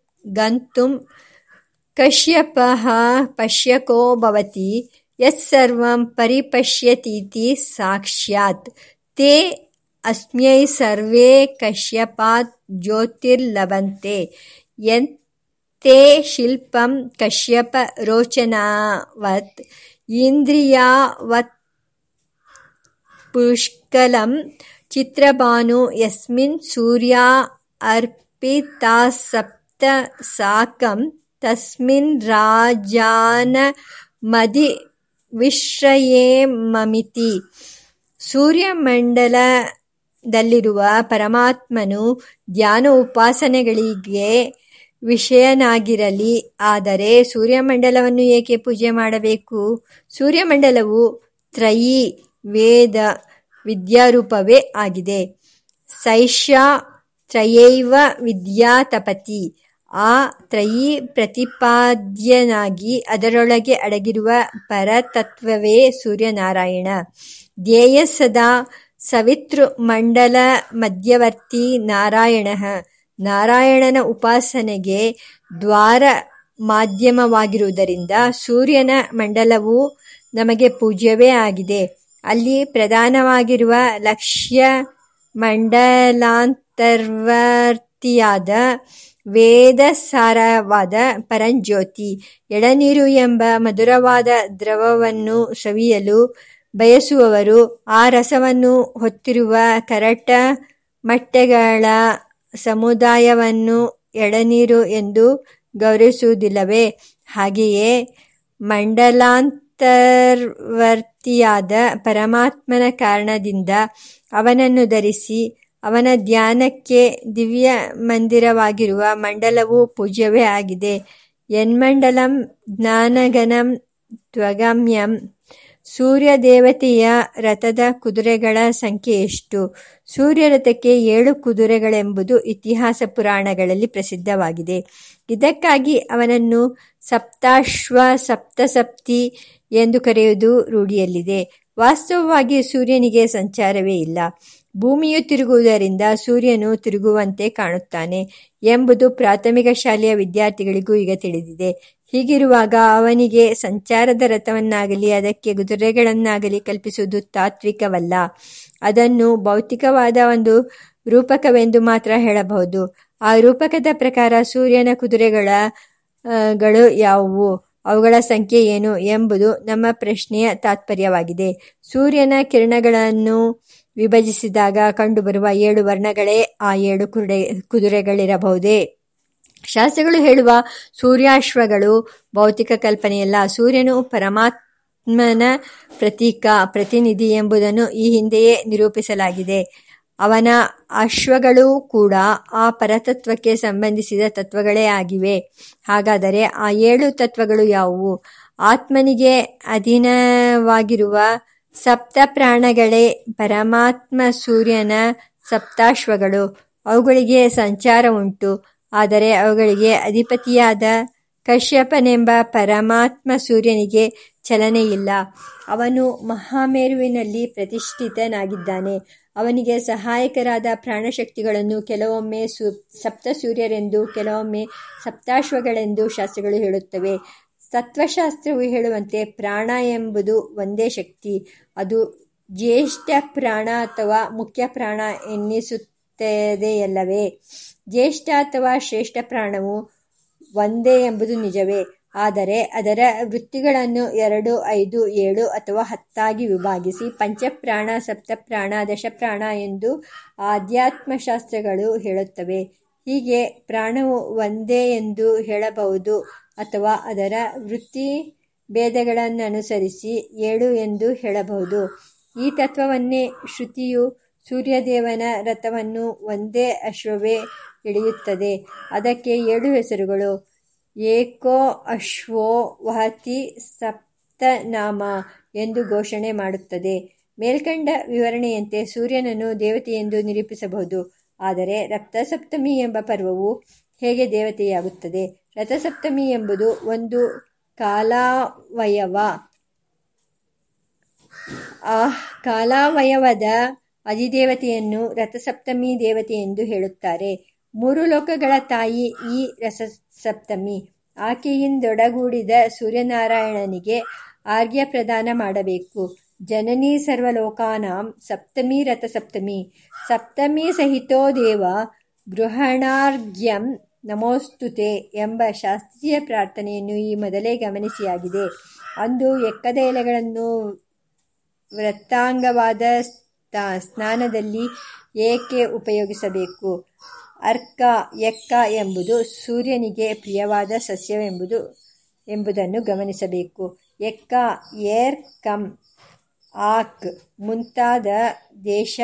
ಗಂತುಂ ಕಶ್ಯಪಃ ಪಶ್ಯಕೋ ಭವತಿ ಯತ್ಸರ್ವಂ ಪರಿಪಶ್ಯತೀತಿ ಸಾಕ್ಷ್ಯಾತ್ ತೇ ಅಸ್ಮೈ ಸರ್ವೇ ಕಶ್ಯಪಾತ್ ಜ್ಯೋತಿರ್ಲಭಂತೆ ಯಂತೆ ಶಿಲ್ಪಂ ಕಶ್ಯಪ ರೋಚನಾವತ್ ಇಂದ್ರಿಯಾವತ್ ಪುಷ್ಕಲಂ ಚಿತ್ರಭಾನು ಯಸ್ಮಿನ್ ಸೂರ್ಯಾ ಅರ್ಪಿತಾಸ್ಸಪ್ತ ಸಾಕಂ ವಿಶ್ರಯೇ ಮಮಿತಿ ಸೂರ್ಯಮಂಡಲದಲ್ಲಿರುವ ಪರಮಾತ್ಮನು ಧ್ಯಾನ ಉಪಾಸನೆಗಳಿಗೆ ವಿಷಯನಾಗಿರಲಿ, ಆದರೆ ಸೂರ್ಯಮಂಡಲವನ್ನು ಏಕೆ ಪೂಜೆ ಮಾಡಬೇಕು? ಸೂರ್ಯಮಂಡಲವು ತ್ರಯಿ ವೇದ ವಿದ್ಯಾರೂಪವೇ ಆಗಿದೆ. ಸೈಷಾ ತ್ರಯೈವ ವಿದ್ಯಾ ತಪತಿ ಆ ತ್ರಯಿ ಪ್ರತಿಪಾದ್ಯನಾಗಿ ಅದರೊಳಗೆ ಅಡಗಿರುವ ಪರತತ್ವವೇ ಸೂರ್ಯನಾರಾಯಣ. ಧ್ಯೇಯ ಸದಾ ಸವಿತೃಮಂಡಲ ಮಧ್ಯವರ್ತಿ ನಾರಾಯಣ. ನಾರಾಯಣನ ಉಪಾಸನೆಗೆ ದ್ವಾರ ಮಾಧ್ಯಮವಾಗಿರುವುದರಿಂದ ಸೂರ್ಯನ ಮಂಡಲವು ನಮಗೆ ಪೂಜ್ಯವೇ ಆಗಿದೆ. ಅಲ್ಲಿ ಪ್ರಧಾನವಾಗಿರುವ ಲಕ್ಷ್ಯ ಮಂಡಲಾಂತರ್ವರ್ತಿಯಾದ ವೇದಸಾರವಾದ ಪರಂಜ್ಯೋತಿ, ಎಳನೀರು ಎಂಬ ಮಧುರವಾದ ದ್ರವವನ್ನು ಸವಿಯಲು ಬಯಸುವವರು, ಆ ರಸವನ್ನು ಹೊತ್ತಿರುವ ಕರಟ ಮಟ್ಟೆಗಳ ಸಮುದಾಯವನ್ನು ಎಳನೀರು ಎಂದು ಗೌರವಿಸುವುದಿಲ್ಲವೇ? ಹಾಗೆಯೇ ಮಂಡಲಾಂತರ್ವರ್ತಿಯಾದ ಪರಮಾತ್ಮನ ಕಾರಣದಿಂದ ಅವನನ್ನು ಧರಿಸಿ ಅವನ ಧ್ಯಾನಕ್ಕೆ ದಿವ್ಯ ಮಂದಿರವಾಗಿರುವ ಮಂಡಲವು ಪೂಜ್ಯವೇ ಆಗಿದೆ. ಎನ್ಮಂಡಲಂ ಜ್ಞಾನಗನಂ ತ್ವಗಮ್ಯಂ. ಸೂರ್ಯ ದೇವತೆಯ ರಥದ ಕುದುರೆಗಳ ಸಂಖ್ಯೆ ಎಷ್ಟು? ಸೂರ್ಯರಥಕ್ಕೆ ಏಳು ಕುದುರೆಗಳೆಂಬುದು ಇತಿಹಾಸ ಪುರಾಣಗಳಲ್ಲಿ ಪ್ರಸಿದ್ಧವಾಗಿದೆ. ಇದಕ್ಕಾಗಿ ಅವನನ್ನು ಸಪ್ತಾಶ್ವ ಸಪ್ತಸಪ್ತಿ ಎಂದು ಕರೆಯುವುದು ರೂಢಿಯಲ್ಲಿದೆ. ವಾಸ್ತವವಾಗಿ ಸೂರ್ಯನಿಗೆ ಸಂಚಾರವೇ ಇಲ್ಲ. ಭೂಮಿಯು ತಿರುಗುವುದರಿಂದ ಸೂರ್ಯನು ತಿರುಗುವಂತೆ ಕಾಣುತ್ತಾನೆ ಎಂಬುದು ಪ್ರಾಥಮಿಕ ಶಾಲೆಯ ವಿದ್ಯಾರ್ಥಿಗಳಿಗೂ ಈಗ ತಿಳಿದಿದೆ. ಹೀಗಿರುವಾಗ ಅವನಿಗೆ ಸಂಚಾರದ ರಥವನ್ನಾಗಲಿ ಅದಕ್ಕೆ ಕುದುರೆಗಳನ್ನಾಗಲಿ ಕಲ್ಪಿಸುವುದು ತಾತ್ವಿಕವಲ್ಲ. ಅದನ್ನು ಭೌತಿಕವಾದ ಒಂದು ರೂಪಕವೆಂದು ಮಾತ್ರ ಹೇಳಬಹುದು. ಆ ರೂಪಕದ ಪ್ರಕಾರ ಸೂರ್ಯನ ಕುದುರೆಗಳ ಗಳು ಯಾವುವು? ಅವುಗಳ ಸಂಖ್ಯೆ ಏನು ಎಂಬುದು ನಮ್ಮ ಪ್ರಶ್ನೆಯ ತಾತ್ಪರ್ಯವಾಗಿದೆ. ಸೂರ್ಯನ ಕಿರಣಗಳನ್ನು ವಿಭಜಿಸಿದಾಗ ಕಂಡುಬರುವ ಏಳು ವರ್ಣಗಳೇ ಆ ಏಳು ಕುರುಡೆ, ಕುದುರೆಗಳಿರಬಹುದೇ? ಶಾಸ್ತ್ರಗಳು ಹೇಳುವ ಸೂರ್ಯಾಶ್ವಗಳು ಭೌತಿಕ ಕಲ್ಪನೆಯಲ್ಲ, ಸೂರ್ಯನು ಪರಮಾತ್ಮನ ಪ್ರತೀಕ, ಪ್ರತಿನಿಧಿ ಎಂಬುದನ್ನು ಈ ಹಿಂದೆಯೇ ನಿರೂಪಿಸಲಾಗಿದೆ. ಅವನ ಅಶ್ವಗಳೂ ಕೂಡ ಆ ಪರತತ್ವಕ್ಕೆ ಸಂಬಂಧಿಸಿದ ತತ್ವಗಳೇ ಆಗಿವೆ. ಹಾಗಾದರೆ ಆ ಏಳು ತತ್ವಗಳು ಯಾವುವು? ಆತ್ಮನಿಗೆ ಅಧೀನವಾಗಿರುವ ಸಪ್ತ ಪ್ರಾಣಗಳೇ ಪರಮಾತ್ಮ ಸೂರ್ಯನ ಸಪ್ತಾಶ್ವಗಳು. ಅವುಗಳಿಗೆ ಸಂಚಾರ ಉಂಟು ಆದರೆ ಅವುಗಳಿಗೆ ಅಧಿಪತಿಯಾದ ಕಶ್ಯಪನೆಂಬ ಪರಮಾತ್ಮ ಸೂರ್ಯನಿಗೆ ಚಲನೆಯಿಲ್ಲ. ಅವನು ಮಹಾಮೇರುವಿನಲ್ಲಿ ಪ್ರತಿಷ್ಠಿತನಾಗಿದ್ದಾನೆ. ಅವನಿಗೆ ಸಹಾಯಕರಾದ ಪ್ರಾಣಶಕ್ತಿಗಳನ್ನು ಕೆಲವೊಮ್ಮೆ ಸು ಸಪ್ತ ಸೂರ್ಯರೆಂದು ಕೆಲವೊಮ್ಮೆ ಸಪ್ತಾಶ್ವಗಳೆಂದು ಶಾಸ್ತ್ರಗಳು ಹೇಳುತ್ತವೆ. ತತ್ವಶಾಸ್ತ್ರವು ಹೇಳುವಂತೆ ಪ್ರಾಣ ಎಂಬುದು ಒಂದೇ ಶಕ್ತಿ. ಅದು ಜ್ಯೇಷ್ಠ ಪ್ರಾಣ ಅಥವಾ ಮುಖ್ಯ ಪ್ರಾಣ ಎನ್ನಿಸುತ್ತದೆಯಲ್ಲವೇ? ಜ್ಯೇಷ್ಠ ಅಥವಾ ಶ್ರೇಷ್ಠ ಪ್ರಾಣವು ಒಂದೇ ಎಂಬುದು ನಿಜವೇ? ಆದರೆ ಅದರ ವೃತ್ತಿಗಳನ್ನು ಎರಡು, ಐದು, ಏಳು ಅಥವಾ ಹತ್ತಾಗಿ ವಿಭಾಗಿಸಿ ಪಂಚಪ್ರಾಣ, ಸಪ್ತಪ್ರಾಣ, ದಶಪ್ರಾಣ ಎಂದು ಆಧ್ಯಾತ್ಮಶಾಸ್ತ್ರಗಳು ಹೇಳುತ್ತವೆ. ಹೀಗೆ ಪ್ರಾಣವು ಒಂದೇ ಎಂದು ಹೇಳಬಹುದು. ಅಥವಾ ಅದರ ವೃತ್ತಿ ಭೇದಗಳನ್ನನುಸರಿಸಿ ಏಳು ಎಂದು ಹೇಳಬಹುದು. ಈ ತತ್ವವನ್ನೇ ಶ್ರುತಿಯು ಸೂರ್ಯದೇವನ ರಥವನ್ನು ಒಂದೇ ಅಶ್ವವೇ ಎಳೆಯುತ್ತದೆ. ಅದಕ್ಕೆ ಏಳು ಹೆಸರುಗಳು. ಏಕೋ ಅಶ್ವೋ ವಹತಿ ಸಪ್ತನಾಮ ಎಂದು ಘೋಷಣೆ ಮಾಡುತ್ತದೆ. ಮೇಲ್ಕಂಡ ವಿವರಣೆಯಂತೆ ಸೂರ್ಯನನ್ನು ದೇವತೆ ಎಂದು ನಿರೂಪಿಸಬಹುದು. ಆದರೆ ರಕ್ತಸಪ್ತಮಿ ಎಂಬ ಪರ್ವವು ಹೇಗೆ ದೇವತೆಯಾಗುತ್ತದೆ? ರಥಸಪ್ತಮಿ ಎಂಬುದು ಒಂದು ಕಾಲಾವಯವ. ಆ ಕಾಲಾವಯವದ ಅಧಿದೇವತೆಯನ್ನು ರಥಸಪ್ತಮಿ ದೇವತೆ ಎಂದು ಹೇಳುತ್ತಾರೆ. ಮೂರು ಲೋಕಗಳ ತಾಯಿ ಈ ರಸಸಪ್ತಮಿ ಆಕೆಯಿಂದೊಡಗೂಡಿದ ಸೂರ್ಯನಾರಾಯಣನಿಗೆ ಆರ್ಘ್ಯ ಪ್ರದಾನ ಮಾಡಬೇಕು. ಜನನಿ ಸರ್ವಲೋಕಾನಾಂ ಸಪ್ತಮಿ ರಥಸಪ್ತಮಿ. ಸಪ್ತಮಿ ಸಹಿತೋ ದೇವ ಗೃಹಣಾರ್ಘ್ಯಂ ನಮೋಸ್ತುತೆ ಎಂಬ ಶಾಸ್ತ್ರೀಯ ಪ್ರಾರ್ಥನೆಯನ್ನು ಈ ಮೊದಲೇ ಗಮನಿಸಿಯಾಗಿದೆ. ಅಂದು ಎಕ್ಕದ ಎಲೆಗಳನ್ನು ವೃತ್ತಾಂಗವಾದ ಸ್ನಾನದಲ್ಲಿ ಏಕೆ ಉಪಯೋಗಿಸಬೇಕು? ಅರ್ಕ, ಎಕ್ಕ ಎಂಬುದು ಸೂರ್ಯನಿಗೆ ಪ್ರಿಯವಾದ ಸಸ್ಯವೆಂಬುದು, ಎಂಬುದನ್ನು ಗಮನಿಸಬೇಕು. ಎಕ್ಕ, ಏರ್ ಕಮ್ ಆಕ್ ಮುಂತಾದ ದೇಶ,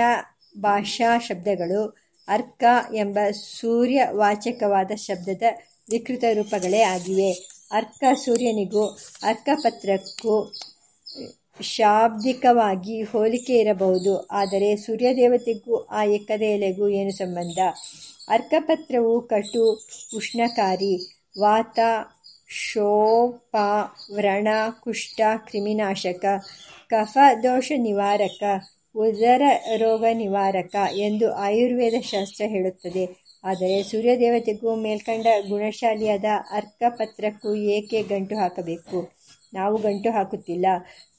ಭಾಷಾ ಶಬ್ದಗಳು ಅರ್ಕ ಎಂಬ ಸೂರ್ಯವಾಚಕವಾದ ಶಬ್ದದ ವಿಕೃತ ರೂಪಗಳೇ ಆಗಿವೆ. ಅರ್ಕ ಸೂರ್ಯನಿಗೂ ಅರ್ಕಪತ್ರಕ್ಕೂ ಶಾಬ್ದಿಕವಾಗಿ ಹೋಲಿಕೆ ಇರಬಹುದು. ಆದರೆ ಸೂರ್ಯದೇವತೆಗೂ ಆ ಎಕ್ಕದ ಎಲೆಗೂ ಏನು ಸಂಬಂಧ? ಅರ್ಕಪತ್ರವು ಕಟು, ಉಷ್ಣಕಾರಿ, ವಾತ, ಶೋಪ, ವ್ರಣ, ಕುಷ್ಠ, ಕ್ರಿಮಿನಾಶಕ ಕಫ ದೋಷ ನಿವಾರಕ ಉದರ ರೋಗ ನಿವಾರಕ ಎಂದು ಆಯುರ್ವೇದ ಶಾಸ್ತ್ರ ಹೇಳುತ್ತದೆ. ಆದರೆ ಸೂರ್ಯದೇವತೆಗೂ ಮೇಲ್ಕಂಡ ಗುಣಶಾಲಿಯಾದ ಅರ್ಕಪತ್ರಕ್ಕೂ ಏಕೆ ಗಂಟು ಹಾಕಬೇಕು? ನಾವು ಗಂಟು ಹಾಕುತ್ತಿಲ್ಲ.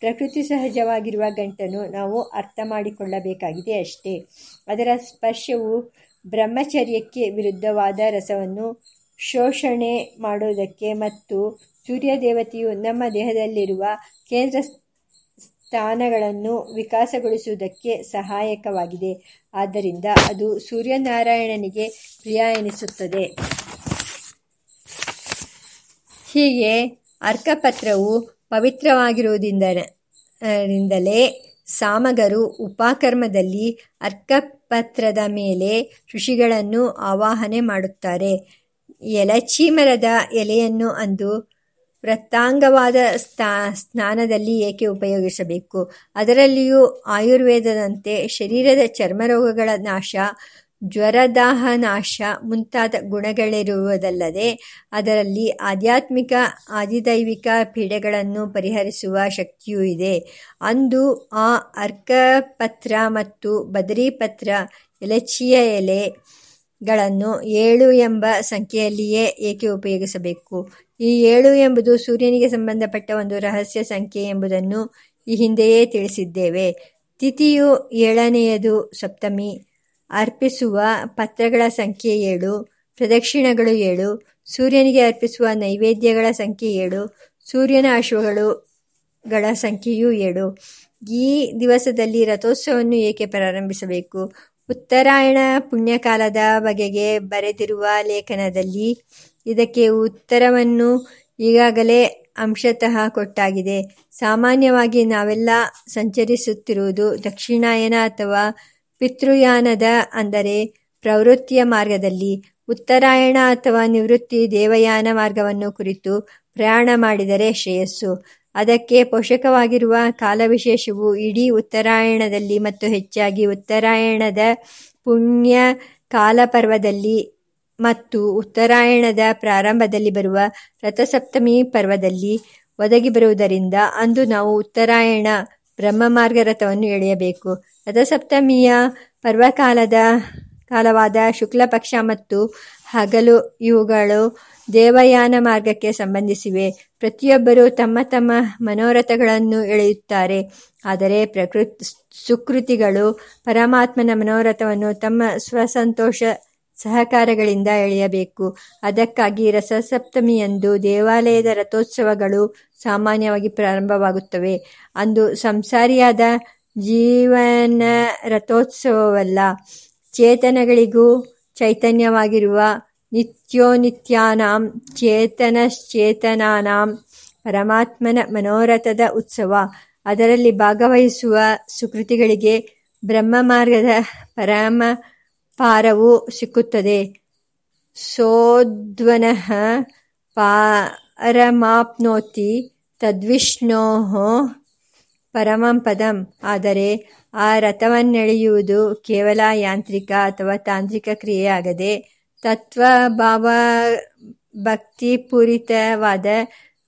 ಪ್ರಕೃತಿ ಸಹಜವಾಗಿರುವ ಗಂಟನ್ನು ನಾವು ಅರ್ಥ ಮಾಡಿಕೊಳ್ಳಬೇಕಾಗಿದೆ ಅಷ್ಟೇ. ಅದರ ಸ್ಪರ್ಶವು ಬ್ರಹ್ಮಚರ್ಯಕ್ಕೆ ವಿರುದ್ಧವಾದ ರಸವನ್ನು ಶೋಷಣೆ ಮಾಡುವುದಕ್ಕೆ ಮತ್ತು ಸೂರ್ಯದೇವತೆಯು ನಮ್ಮ ದೇಹದಲ್ಲಿರುವ ಕೇಂದ್ರ ಸ್ಥಾನಗಳನ್ನು ವಿಕಾಸಗೊಳಿಸುವುದಕ್ಕೆ ಸಹಾಯಕವಾಗಿದೆ. ಆದ್ದರಿಂದ ಅದು ಸೂರ್ಯನಾರಾಯಣನಿಗೆ ಪ್ರಿಯ ಎನಿಸುತ್ತದೆ. ಹೀಗೆ ಅರ್ಕಪತ್ರವು ಪವಿತ್ರವಾಗಿರುವುದರಿಂದಲೇ ಸಾಮಗರು ಉಪಕರ್ಮದಲ್ಲಿ ಅರ್ಕಪತ್ರದ ಮೇಲೆ ಋಷಿಗಳನ್ನು ಆವಾಹನೆ ಮಾಡುತ್ತಾರೆ. ಎಲಚಿ ಮರದ ಎಲೆಯನ್ನು ಅಂದು ವ್ರತಾಂಗವಾದ ಸ್ನಾನದಲ್ಲಿ ಏಕೆ ಉಪಯೋಗಿಸಬೇಕು? ಅದರಲ್ಲಿಯೂ ಆಯುರ್ವೇದದಂತೆ ಶರೀರದ ಚರ್ಮರೋಗಗಳ ನಾಶ ಜ್ವರದಾಹ ನಾಶ ಮುಂತಾದ ಗುಣಗಳಿರುವುದಲ್ಲದೆ ಅದರಲ್ಲಿ ಆಧ್ಯಾತ್ಮಿಕ, ಆದಿದೈವಿಕ ಪೀಡೆಗಳನ್ನು ಪರಿಹರಿಸುವ ಶಕ್ತಿಯೂ ಇದೆ. ಅಂದು ಆ ಅರ್ಕಪತ್ರ ಮತ್ತು ಬದರಿಪತ್ರ ಎಲಚಿಯ ಎಲೆಗಳನ್ನು ಏಳು ಎಂಬ ಸಂಖ್ಯೆಯಲ್ಲಿಯೇ ಏಕೆ ಉಪಯೋಗಿಸಬೇಕು? ಈ ಏಳು ಎಂಬುದು ಸೂರ್ಯನಿಗೆ ಸಂಬಂಧಪಟ್ಟ ಒಂದು ರಹಸ್ಯ ಸಂಖ್ಯೆ ಎಂಬುದನ್ನು ಈ ಹಿಂದೆಯೇ ತಿಳಿಸಿದ್ದೇವೆ. ತಿಥಿಯು ಏಳನೆಯದು ಸಪ್ತಮಿ. ಅರ್ಪಿಸುವ ಪತ್ರಗಳ ಸಂಖ್ಯೆ ಏಳು, ಪ್ರದಕ್ಷಿಣಗಳು ಏಳು, ಸೂರ್ಯನಿಗೆ ಅರ್ಪಿಸುವ ನೈವೇದ್ಯಗಳ ಸಂಖ್ಯೆ ಏಳು, ಸೂರ್ಯನ ಅಶ್ವಗಳು ಗಳ ಸಂಖ್ಯೆಯೂ ಏಳು. ಈ ದಿವಸದಲ್ಲಿ ರಥೋತ್ಸವವನ್ನು ಏಕೆ ಪ್ರಾರಂಭಿಸಬೇಕು? ಉತ್ತರಾಯಣ ಪುಣ್ಯಕಾಲದ ಬಗೆಗೆ ಬರೆದಿರುವ ಲೇಖನದಲ್ಲಿ ಇದಕ್ಕೆ ಉತ್ತರವನ್ನು ಈಗಾಗಲೇ ಅಂಶತಃ ಕೊಟ್ಟಾಗಿದೆ. ಸಾಮಾನ್ಯವಾಗಿ ನಾವೆಲ್ಲ ಸಂಚರಿಸುತ್ತಿರುವುದು ದಕ್ಷಿಣಾಯನ ಅಥವಾ ಪಿತೃಯಾನದ, ಅಂದರೆ ಪ್ರವೃತ್ತಿಯ ಮಾರ್ಗದಲ್ಲಿ. ಉತ್ತರಾಯಣ ಅಥವಾ ನಿವೃತ್ತಿ ದೇವಯಾನ ಮಾರ್ಗವನ್ನು ಕುರಿತು ಪ್ರಯಾಣ ಮಾಡಿದರೆ ಶ್ರೇಯಸ್ಸು. ಅದಕ್ಕೆ ಪೋಷಕವಾಗಿರುವ ಕಾಲವಿಶೇಷವು ಇಡೀ ಉತ್ತರಾಯಣದಲ್ಲಿ ಮತ್ತು ಹೆಚ್ಚಾಗಿ ಉತ್ತರಾಯಣದ ಪುಣ್ಯ ಕಾಲಪರ್ವದಲ್ಲಿ ಮತ್ತು ಉತ್ತರಾಯಣದ ಪ್ರಾರಂಭದಲ್ಲಿ ಬರುವ ರಥಸಪ್ತಮಿ ಪರ್ವದಲ್ಲಿ ಒದಗಿ ಬರುವುದರಿಂದ ಅಂದು ನಾವು ಉತ್ತರಾಯಣ ಬ್ರಹ್ಮಮಾರ್ಗ ರಥವನ್ನು ಎಳೆಯಬೇಕು. ರಥಸಪ್ತಮಿಯ ಪರ್ವಕಾಲದ ಕಾಲವಾದ ಶುಕ್ಲಪಕ್ಷ ಮತ್ತು ಹಗಲು ಇವುಗಳು ದೇವಯಾನ ಮಾರ್ಗಕ್ಕೆ ಸಂಬಂಧಿಸಿವೆ. ಪ್ರತಿಯೊಬ್ಬರೂ ತಮ್ಮ ತಮ್ಮ ಮನೋರಥಗಳನ್ನು ಎಳೆಯುತ್ತಾರೆ. ಆದರೆ ಪ್ರಕೃತ್ ಸುಕೃತಿಗಳು ಪರಮಾತ್ಮನ ಮನೋರಥವನ್ನು ತಮ್ಮ ಸ್ವಸಂತೋಷ ಸಹಕಾರಗಳಿಂದ ಎಳೆಯಬೇಕು. ಅದಕ್ಕಾಗಿ ರಸಸಪ್ತಮಿಯಂದು ದೇವಾಲಯದ ರಥೋತ್ಸವಗಳು ಸಾಮಾನ್ಯವಾಗಿ ಪ್ರಾರಂಭವಾಗುತ್ತವೆ. ಅಂದು ಸಂಸಾರಿಯಾದ ಜೀವನ ರಥೋತ್ಸವವಲ್ಲ, ಚೇತನಗಳಿಗೂ ಚೈತನ್ಯವಾಗಿರುವ ನಿತ್ಯೋನಿತ್ಯಾನಾಂ ಚೇತನಶ್ಚೇತನಾನಾಂ ಪರಮಾತ್ಮನ ಮನೋರಥದ ಉತ್ಸವ. ಅದರಲ್ಲಿ ಭಾಗವಹಿಸುವ ಸುಕೃತಿಗಳಿಗೆ ಬ್ರಹ್ಮಮಾರ್ಗದ ಪರಮ ಪಾರವು ಸಿಕ್ಕುತ್ತದೆ. ಸೋದ್ವನಃ ಪಾರಮಾಪ್ನೋತಿ ತದ್ವಿಷ್ಣೋ ಪರಮಂ ಪದಂ. ಆದರೆ ಆ ರಥವನ್ನೆಳೆಯುವುದು ಕೇವಲ ಯಾಂತ್ರಿಕ ಅಥವಾ ತಾಂತ್ರಿಕ ಕ್ರಿಯೆಯಾಗದೆ ತತ್ವ ತತ್ವಭಾವ ಭಕ್ತಿಪೂರಿತವಾದ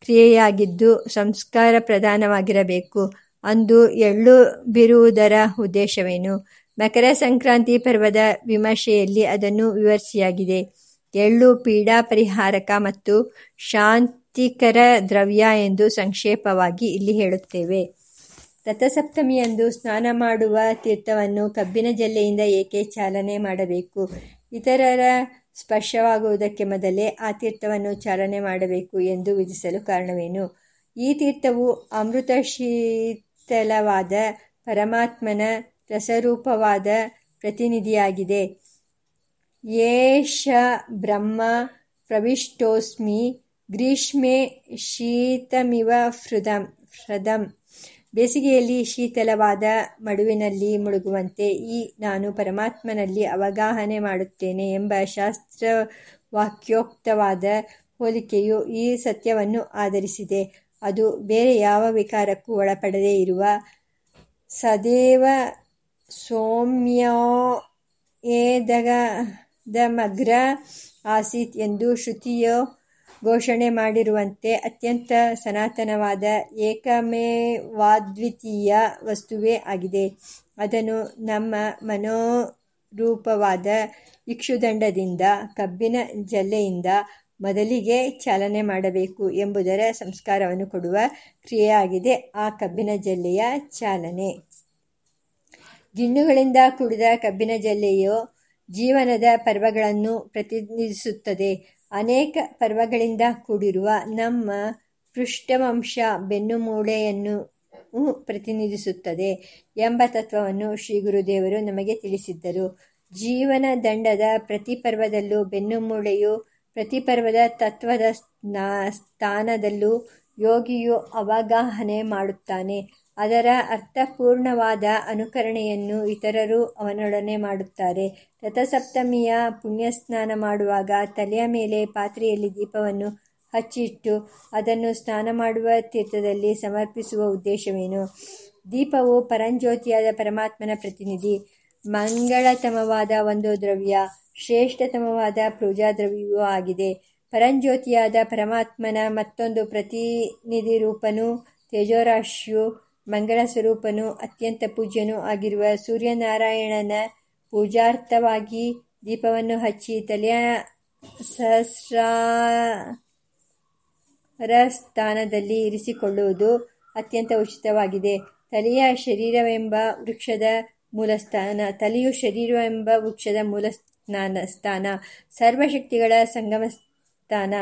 ಕ್ರಿಯೆಯಾಗಿದ್ದು ಸಂಸ್ಕಾರ ಪ್ರಧಾನವಾಗಿರಬೇಕು. ಅಂದು ಎಳ್ಳು ಬಿರುವುದರ ಉದ್ದೇಶವೇನು? ಮಕರ ಸಂಕ್ರಾಂತಿ ಪರ್ವದ ವಿಮರ್ಶೆಯಲ್ಲಿ ಅದನ್ನು ವಿವರಿಸಿಯಾಗಿದೆ. ಎಳ್ಳು ಪೀಡಾ ಪರಿಹಾರಕ ಮತ್ತು ಶಾಂತಿಕರ ದ್ರವ್ಯ ಎಂದು ಸಂಕ್ಷೇಪವಾಗಿ ಇಲ್ಲಿ ಹೇಳುತ್ತೇವೆ. ರಥಸಪ್ತಮಿಯಂದು ಸ್ನಾನ ಮಾಡುವ ತೀರ್ಥವನ್ನು ಕಬ್ಬಿನ ಜಲ್ಲೆಯಿಂದ ಏಕೆ ಚಾಲನೆ ಮಾಡಬೇಕು? ಇತರರ ಸ್ಪರ್ಶವಾಗುವುದಕ್ಕೆ ಮೊದಲೇ ಆ ತೀರ್ಥವನ್ನು ಚಾಲನೆ ಮಾಡಬೇಕು ಎಂದು ವಿಧಿಸಲು ಕಾರಣವೇನು? ಈ ತೀರ್ಥವು ಅಮೃತ ಶೀತಲವಾದ ಪರಮಾತ್ಮನ ರಸರೂಪವಾದ ಪ್ರತಿನಿಧಿಯಾಗಿದೆ. ಏಷ ಬ್ರಹ್ಮ ಪ್ರವಿಷ್ಟೋಸ್ಮಿ ಗ್ರೀಷ್ಮೆ ಶೀತಮಿವ ಹೃದಂ ಹೃದಂ. ಬೇಸಿಗೆಯಲ್ಲಿ ಶೀತಲವಾದ ಮಡುವಿನಲ್ಲಿ ಮುಳುಗುವಂತೆ ಈ ನಾನು ಪರಮಾತ್ಮನಲ್ಲಿ ಅವಗಾಹನೆ ಮಾಡುತ್ತೇನೆ ಎಂಬ ಶಾಸ್ತ್ರ ವಾಕ್ಯೋಕ್ತವಾದ ಹೋಲಿಕೆಯು ಈ ಸತ್ಯವನ್ನು ಆಧರಿಸಿದೆ. ಅದು ಬೇರೆ ಯಾವ ವಿಕಾರಕ್ಕೂ ಒಳಪಡದೇ ಇರುವ ಸದೇವ ಸೌಮ್ಯೋ ಏದಗದಮಗ್ರ ಆಸೀತ್ ಎಂದು ಶ್ರುತಿಯು ಘೋಷಣೆ ಮಾಡಿರುವಂತೆ ಅತ್ಯಂತ ಸನಾತನವಾದ ಏಕಮೇವಾದ್ವಿತೀಯ ವಸ್ತುವೇ ಆಗಿದೆ. ಅದನ್ನು ನಮ್ಮ ಮನೋರೂಪವಾದ ಇಕ್ಷುದಂಡದಿಂದ, ಕಬ್ಬಿನ ಜಲ್ಲೆಯಿಂದ ಮೊದಲಿಗೆ ಚಾಲನೆ ಮಾಡಬೇಕು ಎಂಬುದರ ಸಂಸ್ಕಾರವನ್ನು ಕೊಡುವ ಕ್ರಿಯೆಯಾಗಿದೆ ಆ ಕಬ್ಬಿನ ಜಲ್ಲೆಯ ಚಾಲನೆ. ಗಿಣ್ಣುಗಳಿಂದ ಕೂಡಿದ ಕಬ್ಬಿನ ಜಲ್ಲೆಯು ಜೀವನದ ಪರ್ವಗಳನ್ನು ಪ್ರತಿನಿಧಿಸುತ್ತದೆ. ಅನೇಕ ಪರ್ವಗಳಿಂದ ಕೂಡಿರುವ ನಮ್ಮ ಪೃಷ್ಠವಂಶ ಬೆನ್ನುಮೂಳೆಯನ್ನು ಪ್ರತಿನಿಧಿಸುತ್ತದೆ ಎಂಬ ತತ್ವವನ್ನು ಶ್ರೀ ಗುರುದೇವರು ನಮಗೆ ತಿಳಿಸಿದ್ದರು. ಜೀವನ ದಂಡದ ಪ್ರತಿ ಪರ್ವದಲ್ಲೂ ಬೆನ್ನುಮೂಳೆಯು ಪ್ರತಿ ಪರ್ವದ ತತ್ವದ ಸ್ಥಾನದಲ್ಲೂ ಯೋಗಿಯು ಅವಗಾಹನೆ ಮಾಡುತ್ತಾನೆ. ಅದರ ಅರ್ಥಪೂರ್ಣವಾದ ಅನುಕರಣೆಯನ್ನು ಇತರರು ಅವನೊಡನೆ ಮಾಡುತ್ತಾರೆ. ರಥಸಪ್ತಮಿಯ ಪುಣ್ಯಸ್ನಾನ ಮಾಡುವಾಗ ತಲೆಯ ಮೇಲೆ ಪಾತ್ರೆಯಲ್ಲಿ ದೀಪವನ್ನು ಹಚ್ಚಿಟ್ಟು ಅದನ್ನು ಸ್ನಾನ ಮಾಡುವ ತೀರ್ಥದಲ್ಲಿ ಸಮರ್ಪಿಸುವ ಉದ್ದೇಶವೇನು? ದೀಪವು ಪರಂಜ್ಯೋತಿಯಾದ ಪರಮಾತ್ಮನ ಪ್ರತಿನಿಧಿ. ಮಂಗಳತಮವಾದ ಒಂದು ದ್ರವ್ಯ, ಶ್ರೇಷ್ಠತಮವಾದ ಪೂಜಾ ದ್ರವ್ಯವೂ ಆಗಿದೆ. ಪರಂಜ್ಯೋತಿಯಾದ ಪರಮಾತ್ಮನ ಮತ್ತೊಂದು ಪ್ರತಿನಿಧಿ ರೂಪನು, ತೇಜೋರಾಶಿಯು ಮಂಗಳ ಸ್ವರೂಪನು, ಅತ್ಯಂತ ಪೂಜ್ಯನೂ ಆಗಿರುವ ಸೂರ್ಯನಾರಾಯಣನ ಪೂಜಾರ್ಥವಾಗಿ ದೀಪವನ್ನು ಹಚ್ಚಿ ತಲೆಯ ಸಹಸ್ರಾರ ಸ್ಥಾನದಲ್ಲಿ ಇರಿಸಿಕೊಳ್ಳುವುದು ಅತ್ಯಂತ ಉಚಿತವಾಗಿದೆ. ತಲೆಯ ಶರೀರವೆಂಬ ವೃಕ್ಷದ ಮೂಲಸ್ಥಾನ, ತಲೆಯು ಶರೀರವೆಂಬ ವೃಕ್ಷದ ಮೂಲ ಸ್ಥಾನ ಸರ್ವಶಕ್ತಿಗಳ ಸಂಗಮ ಸ್ಥಾನ.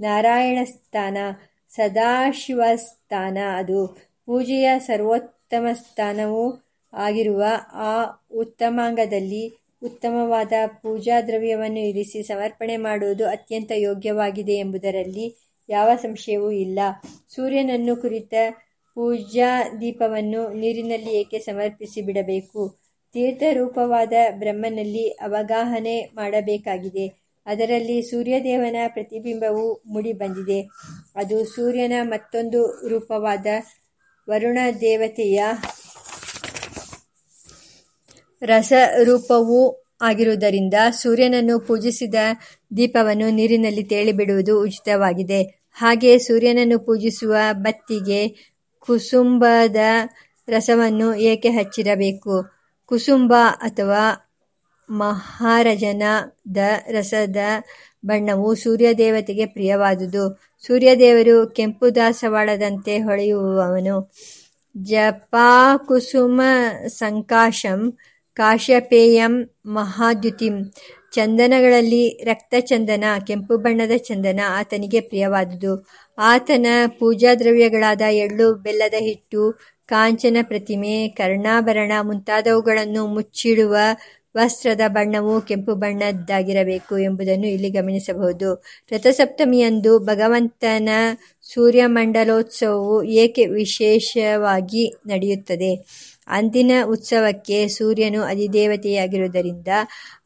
ನಾರಾಯಣ ಸ್ಥಾನ ಸದಾಶಿವಸ್ಥಾನ. ಅದು ಪೂಜೆಯ ಸರ್ವೋತ್ತಮ ಸ್ಥಾನವೂ ಆಗಿರುವ ಆ ಉತ್ತಮಾಂಗದಲ್ಲಿ ಉತ್ತಮವಾದ ಪೂಜಾ ದ್ರವ್ಯವನ್ನು ಇರಿಸಿ ಸಮರ್ಪಣೆ ಮಾಡುವುದು ಅತ್ಯಂತ ಯೋಗ್ಯವಾಗಿದೆ ಎಂಬುದರಲ್ಲಿ ಯಾವ ಸಂಶಯವೂ ಇಲ್ಲ. ಸೂರ್ಯನನ್ನು ಕುರಿತ ಪೂಜಾ ದೀಪವನ್ನು ನೀರಿನಲ್ಲಿ ಏಕೆ ಸಮರ್ಪಿಸಿ ಬಿಡಬೇಕು? ತೀರ್ಥರೂಪವಾದ ಬ್ರಹ್ಮನಲ್ಲಿ ಅವಗಾಹನೆ ಮಾಡಬೇಕಾಗಿದೆ. ಅದರಲ್ಲಿ ಸೂರ್ಯದೇವನ ಪ್ರತಿಬಿಂಬವು ಮೂಡಿ ಬಂದಿದೆ ಅದು ಸೂರ್ಯನ ಮತ್ತೊಂದು ರೂಪವಾದ ವರುಣ ದೇವತೆಯ ರಸರೂಪವೂ ಆಗಿರುವುದರಿಂದ ಸೂರ್ಯನನ್ನು ಪೂಜಿಸಿದ ದೀಪವನ್ನು ನೀರಿನಲ್ಲಿ ತೇಳಿಬಿಡುವುದು ಉಚಿತವಾಗಿದೆ. ಹಾಗೆ ಸೂರ್ಯನನ್ನು ಪೂಜಿಸುವ ಬತ್ತಿಗೆ ಕುಸುಂಬದ ರಸವನ್ನು ಏಕೆ ಹಚ್ಚಿರಬೇಕು? ಕುಸುಂಬ ಅಥವಾ ಮಹಾರಜನದ ರಸದ ಬಣ್ಣವು ಸೂರ್ಯದೇವತೆಗೆ ಪ್ರಿಯವಾದುದು. ಸೂರ್ಯದೇವರು ಕೆಂಪು ದಾಸವಾಳದಂತೆ ಹೊಳೆಯುವವನು. ಜಪಾಕುಸುಮ ಸಂಕಾಶಂ ಕಾಶ್ಯಪೇಯಂ ಮಹಾದ್ಯುತಿಂ. ಚಂದನಗಳಲ್ಲಿ ರಕ್ತ ಚಂದನ, ಕೆಂಪು ಬಣ್ಣದ ಚಂದನ ಆತನಿಗೆ ಪ್ರಿಯವಾದುದು. ಆತನ ಪೂಜಾ ದ್ರವ್ಯಗಳಾದ ಎಳ್ಳು, ಬೆಲ್ಲದ ಹಿಟ್ಟು, ಕಾಂಚನ ಪ್ರತಿಮೆ, ಕರ್ಣಾಭರಣ ಮುಂತಾದವುಗಳನ್ನು ಮುಚ್ಚಿಡುವ ವಸ್ತ್ರದ ಬಣ್ಣವು ಕೆಂಪು ಬಣ್ಣದ್ದಾಗಿರಬೇಕು ಎಂಬುದನ್ನು ಇಲ್ಲಿ ಗಮನಿಸಬಹುದು. ರಥಸಪ್ತಮಿಯಂದು ಭಗವಂತನ ಸೂರ್ಯಮಂಡಲೋತ್ಸವವು ಏಕೆ ವಿಶೇಷವಾಗಿ ನಡೆಯುತ್ತದೆ? ಅಂದಿನ ಉತ್ಸವಕ್ಕೆ ಸೂರ್ಯನು ಅಧಿದೇವತೆಯಾಗಿರುವುದರಿಂದ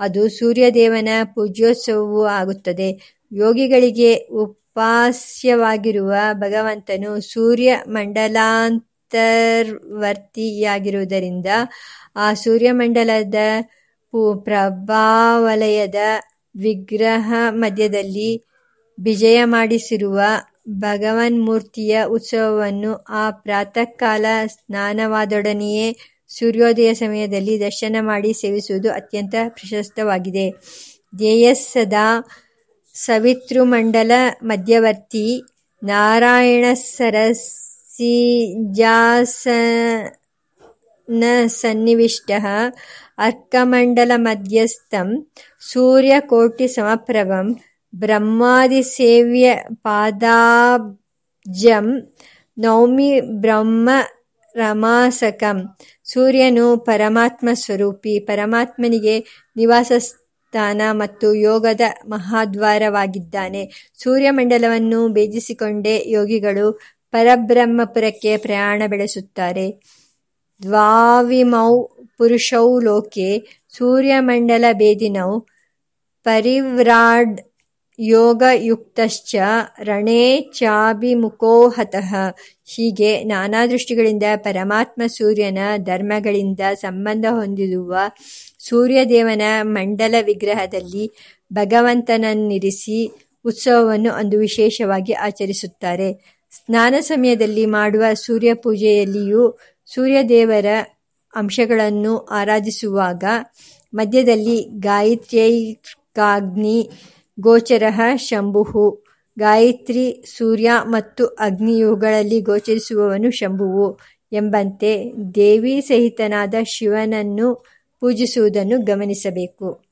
ಅದು ಸೂರ್ಯದೇವನ ಪೂಜ್ಯೋತ್ಸವವೂ ಆಗುತ್ತದೆ. ಯೋಗಿಗಳಿಗೆ ಉಪಾಸ್ಯವಾಗಿರುವ ಭಗವಂತನು ಸೂರ್ಯ ಮಂಡಲಾಂತರ್ವರ್ತಿಯಾಗಿರುವುದರಿಂದ ಆ ಸೂರ್ಯಮಂಡಲದ ಪ್ರಭಾವಲಯದ ವಿಗ್ರಹ ಮಧ್ಯದಲ್ಲಿ ವಿಜಯ ಮಾಡಿಸಿರುವ ಭಗವನ್ಮೂರ್ತಿಯ ಉತ್ಸವವನ್ನು ಆ ಪ್ರಾತಃಕಾಲ ಸ್ನಾನವಾದೊಡನೆಯೇ ಸೂರ್ಯೋದಯ ಸಮಯದಲ್ಲಿ ದರ್ಶನ ಮಾಡಿ ಸೇವಿಸುವುದು ಅತ್ಯಂತ ಪ್ರಶಸ್ತವಾಗಿದೆ. ಧ್ಯೇಯಸ್ಸದ ಸವಿತೃಮಂಡಲ ಮಧ್ಯವರ್ತಿ, ನಾರಾಯಣ ಸರಸಿಜಾಸನಸನ್ನಿವಿಷ್ಟ ಬ್ರಹ್ಮಾದಿ ಸೇವ್ಯ ಬ್ರಹ್ಮಾದಿಸೇವ್ಯಪಾದಾಬ್ಜಂ ನೌಮಿ ಬ್ರಹ್ಮರಮಾಸಕಂ ಸೂರ್ಯನು ಪರಮಾತ್ಮ ಸ್ವರೂಪಿ ಪರಮಾತ್ಮನಿಗೆ ನಿವಾಸಸ್ಥಾನ ಮತ್ತು ಯೋಗದ ಮಹಾದ್ವಾರವಾಗಿದ್ದಾನೆ. ಸೂರ್ಯಮಂಡಲವನ್ನು ಭೇದಿಸಿಕೊಂಡೇ ಯೋಗಿಗಳು ಪರಬ್ರಹ್ಮಪುರಕ್ಕೆ ಪ್ರಯಾಣ ಬೆಳೆಸುತ್ತಾರೆ. ದ್ವಾವಿಮೌ ಪುರುಷೌ ಲೋಕೆ ಸೂರ್ಯಮಂಡಲಭೇದಿನೌ ಪರಿವ್ರಾಡ್ ಯೋಗಯುಕ್ತಶ್ಚ ರಣೇ ಚಾಭಿಮುಖೋ ಹತಃ. ಹೀಗೆ ನಾನಾ ದೃಷ್ಟಿಗಳಿಂದ ಪರಮಾತ್ಮ ಸೂರ್ಯನ ಧರ್ಮಗಳಿಂದ ಸಂಬಂಧ ಹೊಂದಿರುವ ಸೂರ್ಯದೇವನ ಮಂಡಲ ವಿಗ್ರಹದಲ್ಲಿ ಭಗವಂತನನ್ನಿರಿಸಿ ಉತ್ಸವವನ್ನು ಅಂದು ವಿಶೇಷವಾಗಿ ಆಚರಿಸುತ್ತಾರೆ. ಸ್ನಾನ ಸಮಯದಲ್ಲಿ ಮಾಡುವ ಸೂರ್ಯಪೂಜೆಯಲ್ಲಿಯೂ ಸೂರ್ಯದೇವರ ಅಂಶಗಳನ್ನು ಆರಾಧಿಸುವಾಗ ಮಧ್ಯದಲ್ಲಿ ಗಾಯತ್ರ್ಯೈಕಾಗ್ನಿ ಗೋಚರಃ ಶಂಭುಃ ಗಾಯತ್ರಿ, ಸೂರ್ಯ ಮತ್ತು ಅಗ್ನಿ ಇವುಗಳಲ್ಲಿ ಗೋಚರಿಸುವವನು ಶಂಭುವು ಎಂಬಂತೆ ದೇವಿ ಸಹಿತನಾದ ಶಿವನನ್ನು ಪೂಜಿಸುವುದನ್ನು ಗಮನಿಸಬೇಕು.